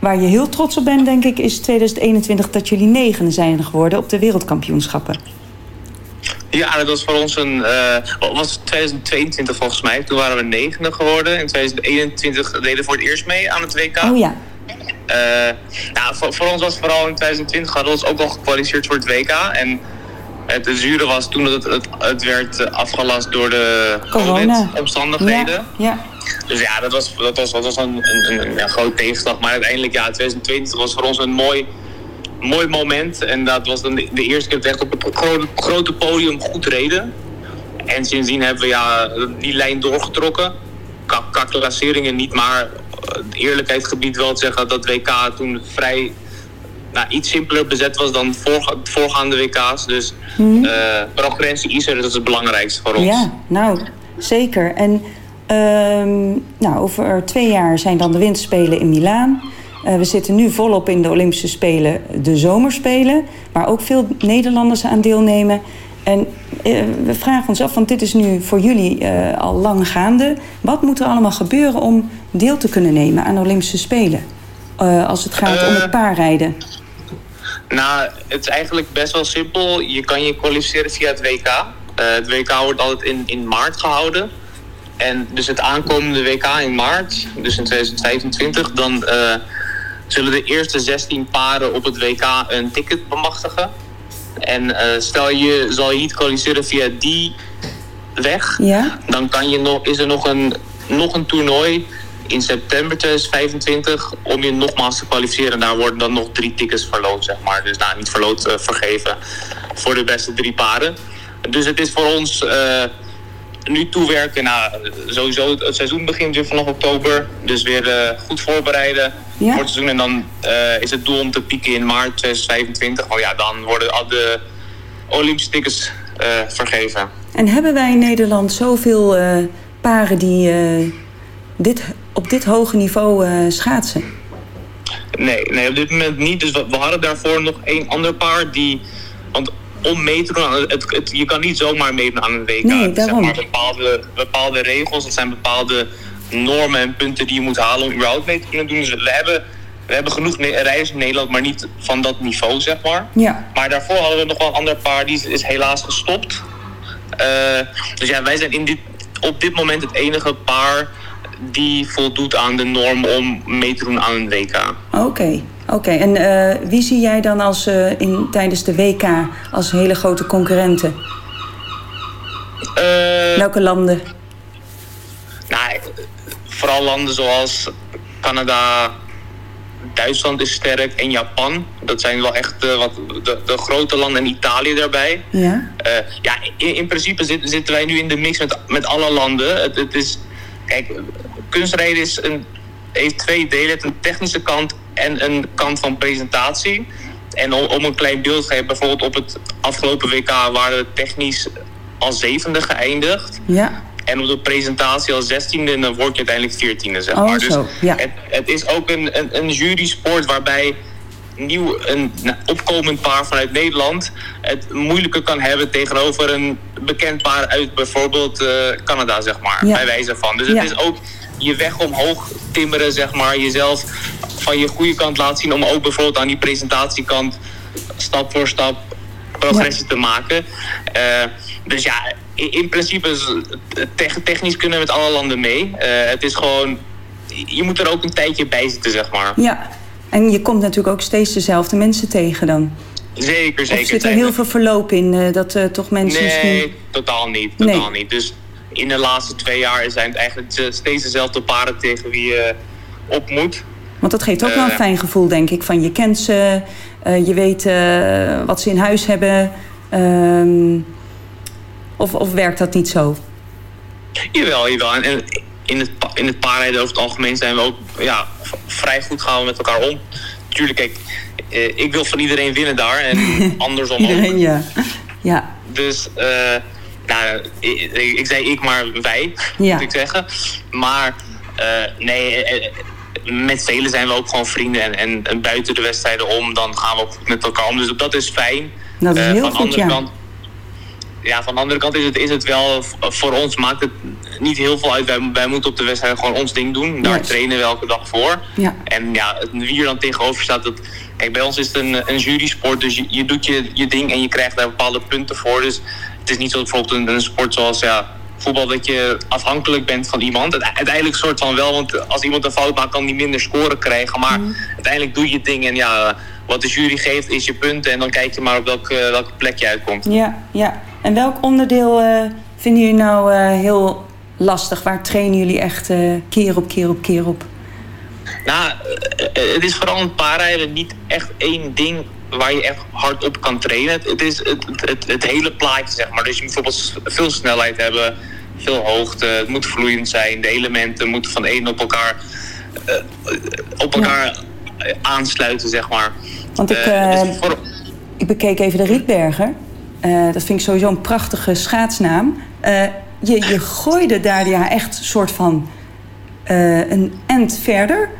waar je heel trots op bent, denk ik, is 2021 dat jullie negende zijn geworden op de wereldkampioenschappen. Ja, dat was voor ons een. wat was het 2022 volgens mij. Toen waren we negende geworden. In 2021 deden we voor het eerst mee aan het WK. Oh ja. Nou, voor, voor ons was vooral in 2020 hadden we ons ook al gekwalificeerd voor het WK. En het zure was toen het, het, het werd afgelast door de Corona. COVID-omstandigheden. Ja, ja. Dus ja, dat was, dat was, dat was een, een, een, een groot tegenslag. Maar uiteindelijk, ja, 2020 was voor ons een mooi, mooi moment. En dat was dan de, de eerste keer dat we echt op het grote, grote podium goed reden. En sindsdien hebben we ja, die lijn doorgetrokken. Qua, qua klasseringen niet, maar eh, eerlijkheid gebied wel te zeggen dat WK toen vrij nou, iets simpeler bezet was dan voorga- voorgaande WK's. Dus Mhm. eh progressie is er, dat is het belangrijkste voor ons. Ja, nou, zeker. En ehm, nou, over twee jaar zijn dan de winterspelen in Milaan. Eh, we zitten nu volop in de Olympische Spelen, de zomerspelen... waar ook veel Nederlanders aan deelnemen. En eh, we vragen ons af, want dit is nu voor jullie eh, al lang gaande... wat moet er allemaal gebeuren om deel te kunnen nemen aan de Olympische Spelen? Als het gaat om het paarrijden. Nou, het is eigenlijk best wel simpel. Je kan je kwalificeren via het WK. Het WK wordt altijd in, in maart gehouden. En dus het aankomende WK in maart, dus in 2025, dan, eh, zullen de eerste 16 paren op het WK een ticket bemachtigen. En eh, stel je zal je niet kwalificeren via die weg, Ja? dan kan je nog, is er nog een, nog een toernooi in september 2025 om je nogmaals te kwalificeren. En daar worden dan nog drie tickets verloot, zeg maar. Dus nou, niet verloot, eh, vergeven voor de beste drie paren. Dus het is voor ons nu toewerken. Nou, sowieso het, seizoen begint weer vanaf oktober. Dus weer eh, goed voorbereiden Ja. voor het seizoen. En dan eh, is het doel om te pieken in maart 2025. Oh ja, dan worden al de Olympische tickets eh, vergeven. En hebben wij in Nederland zoveel paren die dit, op dit hoge niveau schaatsen? Nee, nee, op dit moment niet. Dus we, we hadden daarvoor nog één ander paar die. Want om mee te doen, aan het, het, je kan niet zomaar meedoen aan een WK. Nee, daarom. Zeg maar bepaalde, bepaalde regels, dat zijn bepaalde normen en punten die je moet halen om überhaupt mee te kunnen doen. Dus we hebben, we hebben genoeg reizigers in Nederland, maar niet van dat niveau, zeg maar. Ja. Maar daarvoor hadden we nog wel een ander paar, die is, is helaas gestopt. Eh, dus ja, wij zijn in dit, op dit moment het enige paar die voldoet aan de norm om mee te doen aan een WK. Oké, oké. En eh, wie zie jij dan als, eh, in, tijdens de WK als hele grote concurrenten? Eh, Welke landen? Nou, vooral landen zoals Canada, Duitsland is sterk en Japan. Dat zijn wel echt wat, de, de grote landen en Italië daarbij. Ja? Ja, in, in principe zit- zitten wij nu in de mix met, met alle landen. Het, het is, kijk, kunstrijden is een, heeft twee delen. Het een technische kant en een kant van presentatie. En om, om een klein beeld te geven, bijvoorbeeld op het afgelopen WK waren we technisch als zevende geëindigd. Ja. En op de presentatie als 16e en dan word je uiteindelijk 14e, zeg Oh, maar. Dus ja. het, het is ook een, een, een jury-sport waarbij nieuw een nou, opkomend paar vanuit Nederland het moeilijker kan hebben tegenover een bekend paar uit bijvoorbeeld eh, Canada, zeg maar. Ja. Bij wijze van. Dus het Ja. is ook je weg omhoog timmeren, zeg maar. Jezelf van je goede kant laten zien om ook bijvoorbeeld aan die presentatiekant stap voor stap progressie te maken. Eh, dus ja, in, in principe technisch kunnen we met alle landen mee. Eh, het is gewoon, je moet er ook een tijdje bij zitten, zeg maar. Ja. En je komt natuurlijk ook steeds dezelfde mensen tegen dan. Zeker, Of zeker. zit er heel veel verloop in eh, dat toch mensen Nee, misschien... totaal niet. Nee. Totaal niet. Dus in de laatste twee jaar zijn het eigenlijk eh, steeds dezelfde paren tegen wie je op moet. Want dat geeft ook wel een Eh, fijn gevoel, denk ik. Van je kent ze, eh, je weet eh, wat ze in huis hebben. Ehm, of, of werkt dat niet zo? Jawel, jawel. En, in het, in het paarrijden over het algemeen zijn we ook ja, vrij goed gaan we met elkaar om. Tuurlijk, kijk, eh, ik wil van iedereen winnen daar en andersom ook. Iedereen, ja. Ja, Dus, eh, nou, ik, ik zei ik, maar wij, Ja. moet ik zeggen. Maar, eh, nee, eh, eh, met velen zijn we ook gewoon vrienden. En, en, en buiten de wedstrijden om, dan gaan we ook goed met elkaar om. Dus dat is fijn. dat is heel van de goed, andere ja. kant, ja, van de andere kant is het, is het wel, voor ons maakt het niet heel veel uit. Wij, wij moeten op de wedstrijd gewoon ons ding doen. Daar trainen we elke dag voor. Ja. En ja, wie er dan tegenover staat, dat, kijk, bij ons is het een, een jurysport, dus je, je doet je, je ding en je krijgt daar bepaalde punten voor. Dus het is niet zo bijvoorbeeld een, een sport zoals ja, voetbal dat je afhankelijk bent van iemand. Uite- Uiteindelijk soort van wel, want als iemand een fout maakt, kan die minder scoren krijgen. Maar uiteindelijk doe je het ding en ja, wat de jury geeft is je punten en dan kijk je maar op welke, welke plek je uitkomt. Ja, ja. En welk onderdeel eh, vinden jullie nou eh, heel lastig? Waar trainen jullie echt eh, keer op keer op keer op? Nou, het is vooral een paarrijden niet echt één ding waar je echt hard op kan trainen. Het, is het, het, het hele plaatje, zeg maar. Dus je moet bijvoorbeeld veel snelheid hebben, veel hoogte, het moet vloeiend zijn. De elementen moeten van één op elkaar, eh, op elkaar eh, aansluiten, zeg maar. Want ik, Eh, dus voor- Ik bekeek even de Rietberger. Dat vind ik sowieso een prachtige schaatsnaam. Je, je gooide daar ja echt een soort van een end verder.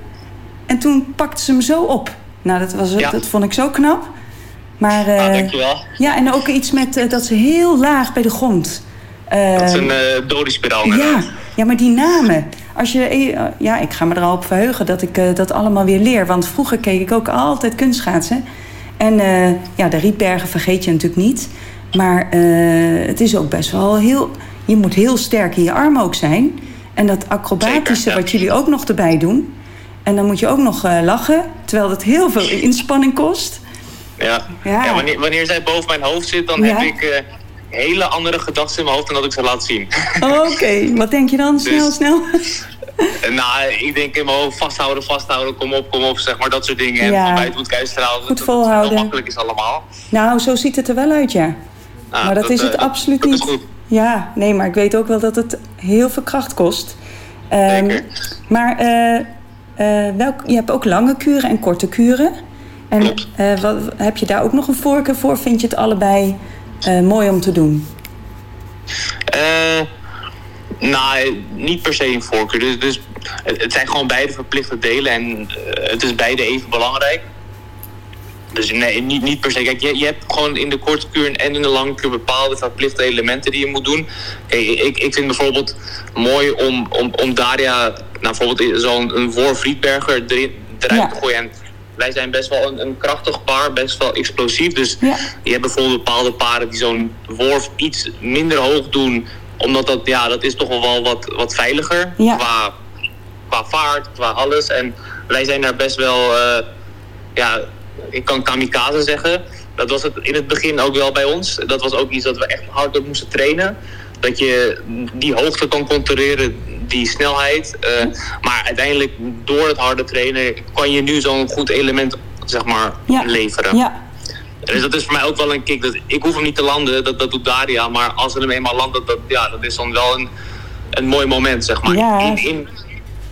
En toen pakte ze hem zo op. Nou, dat, was, Ja. dat vond ik zo knap. Maar, eh, Ah, dankjewel. Ja, en ook iets met eh, dat ze heel laag bij de grond. eh, Dat is een uh, Dory-spiraal. ja, ja, maar die namen. Als je, eh, ja, ik ga me er al op verheugen dat ik eh, dat allemaal weer leer. Want vroeger keek ik ook altijd kunstschaatsen. En eh, ja, de Rietbergen vergeet je natuurlijk niet. Maar eh, het is ook best wel heel... Je moet heel sterk in je arm ook zijn. En dat acrobatische Zeker, ja. wat jullie ook nog erbij doen... En dan moet je ook nog eh, lachen, terwijl dat heel veel inspanning kost. Ja. Ja. Ja, wanneer, wanneer zij boven mijn hoofd zit, dan Ja. heb ik eh, hele andere gedachten in mijn hoofd dan dat ik ze laat zien. Oké, wat denk je dan? Snel, Dus- snel. En nou, ik denk in mijn hoofd vasthouden, vasthouden, kom op, kom op, zeg maar dat soort dingen. En Ja. het. Goed volhouden. Makkelijk is allemaal. Nou, zo ziet het er wel uit, ja. Ah, maar dat, is het eh, absoluut dat niet. is. Ja, nee, maar ik weet ook wel dat het heel veel kracht kost. Zeker. Maar welk, je hebt ook lange kuren en korte kuren. En eh, wat, heb je daar ook nog een voorkeur voor? Vind je het allebei eh, mooi om te doen? Eh, nou, niet per se een voorkeur. Dus, dus het, het zijn gewoon beide verplichte delen en eh, het is beide even belangrijk. Dus nee, niet, niet per se. Kijk, je, je hebt gewoon in de korte kuur en in de lange kuur bepaalde verplichte elementen die je moet doen. Kijk, ik, ik vind bijvoorbeeld mooi om, om, om Daria, nou bijvoorbeeld zo'n een voor Friedberger erin, eruit Ja. te gooien. En wij zijn best wel een, een krachtig paar, best wel explosief. Dus je hebt bijvoorbeeld bepaalde paren die zo'n worf iets minder hoog doen. Omdat dat, ja, dat is toch wel wat, wat veiliger Ja. qua, qua vaart, qua alles. En wij zijn daar best wel, eh, ja, ik kan kamikaze zeggen. Dat was het in het begin ook wel bij ons. Dat was ook iets dat we echt hard op moesten trainen. Dat je die hoogte kan controleren, die snelheid. eh, maar uiteindelijk door het harde trainen kan je nu zo'n goed element zeg maar, Ja. leveren. Ja, Dus dat is voor mij ook wel een kick. Dat, ik hoef hem niet te landen, dat, dat doet Daria. Maar als we hem eenmaal landen, dat, ja, dat is dan wel een, een mooi moment, zeg maar. Ja. In, in,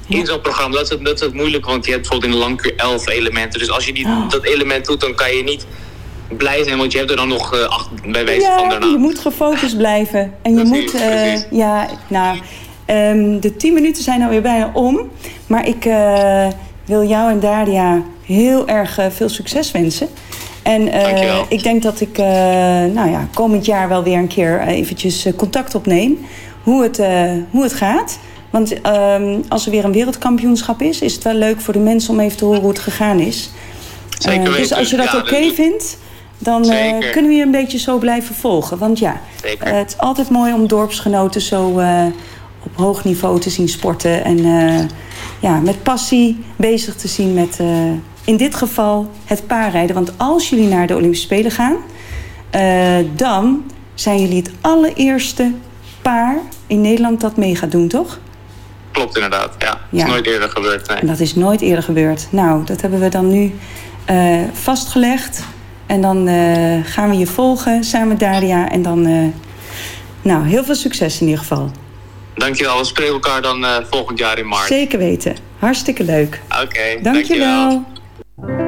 in zo'n programma, dat is, het, dat is het moeilijk, want je hebt bijvoorbeeld in de langkuur 11 elementen. Dus als je die, Oh. dat element doet, dan kan je niet blij zijn, want je hebt er dan nog eh, acht bij wijze van daarna. je moet gefocust blijven. En je moet, eh, ja, nou, ehm, de tien minuten zijn alweer bijna om. Maar ik eh, wil jou en Daria heel erg veel succes wensen. En ik denk dat ik, nou ja, komend jaar wel weer een keer eventjes contact opneem. Hoe het, hoe het gaat. Want ehm, als er weer een wereldkampioenschap is, is het wel leuk voor de mensen om even te horen hoe het gegaan is. Zeker Eh, dus weten. als je dat Ja, oké vindt, dan eh, kunnen we je een beetje zo blijven volgen. Want ja, het is altijd mooi om dorpsgenoten zo eh, op hoog niveau te zien sporten. En ja, met passie bezig te zien met, in dit geval, het paarrijden. Want als jullie naar de Olympische Spelen gaan, dan zijn jullie het allereerste paar in Nederland dat mee gaat doen, toch? Klopt inderdaad, ja. Dat Ja. is nooit eerder gebeurd, nee. Dat is nooit eerder gebeurd. Nou, dat hebben we dan nu eh, vastgelegd. En dan eh, gaan we je volgen samen met Daria. En dan, eh, nou, heel veel succes in ieder geval. Dankjewel, we spreken elkaar dan volgend jaar in maart. Zeker weten. Hartstikke leuk. Oké, Dankjewel. Nu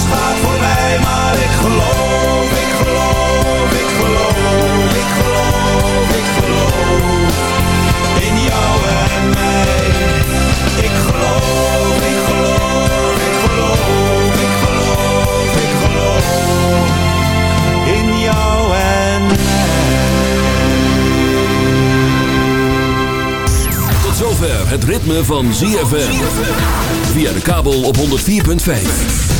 alles gaat voorbij. Maar ik geloof, ik geloof, ik geloof, ik geloof, ik geloof. In jou en mij. Ik geloof, ik geloof, ik geloof, ik geloof, ik geloof. In jou en Tot zover het ritme van ZFM. Via de kabel op 104.5.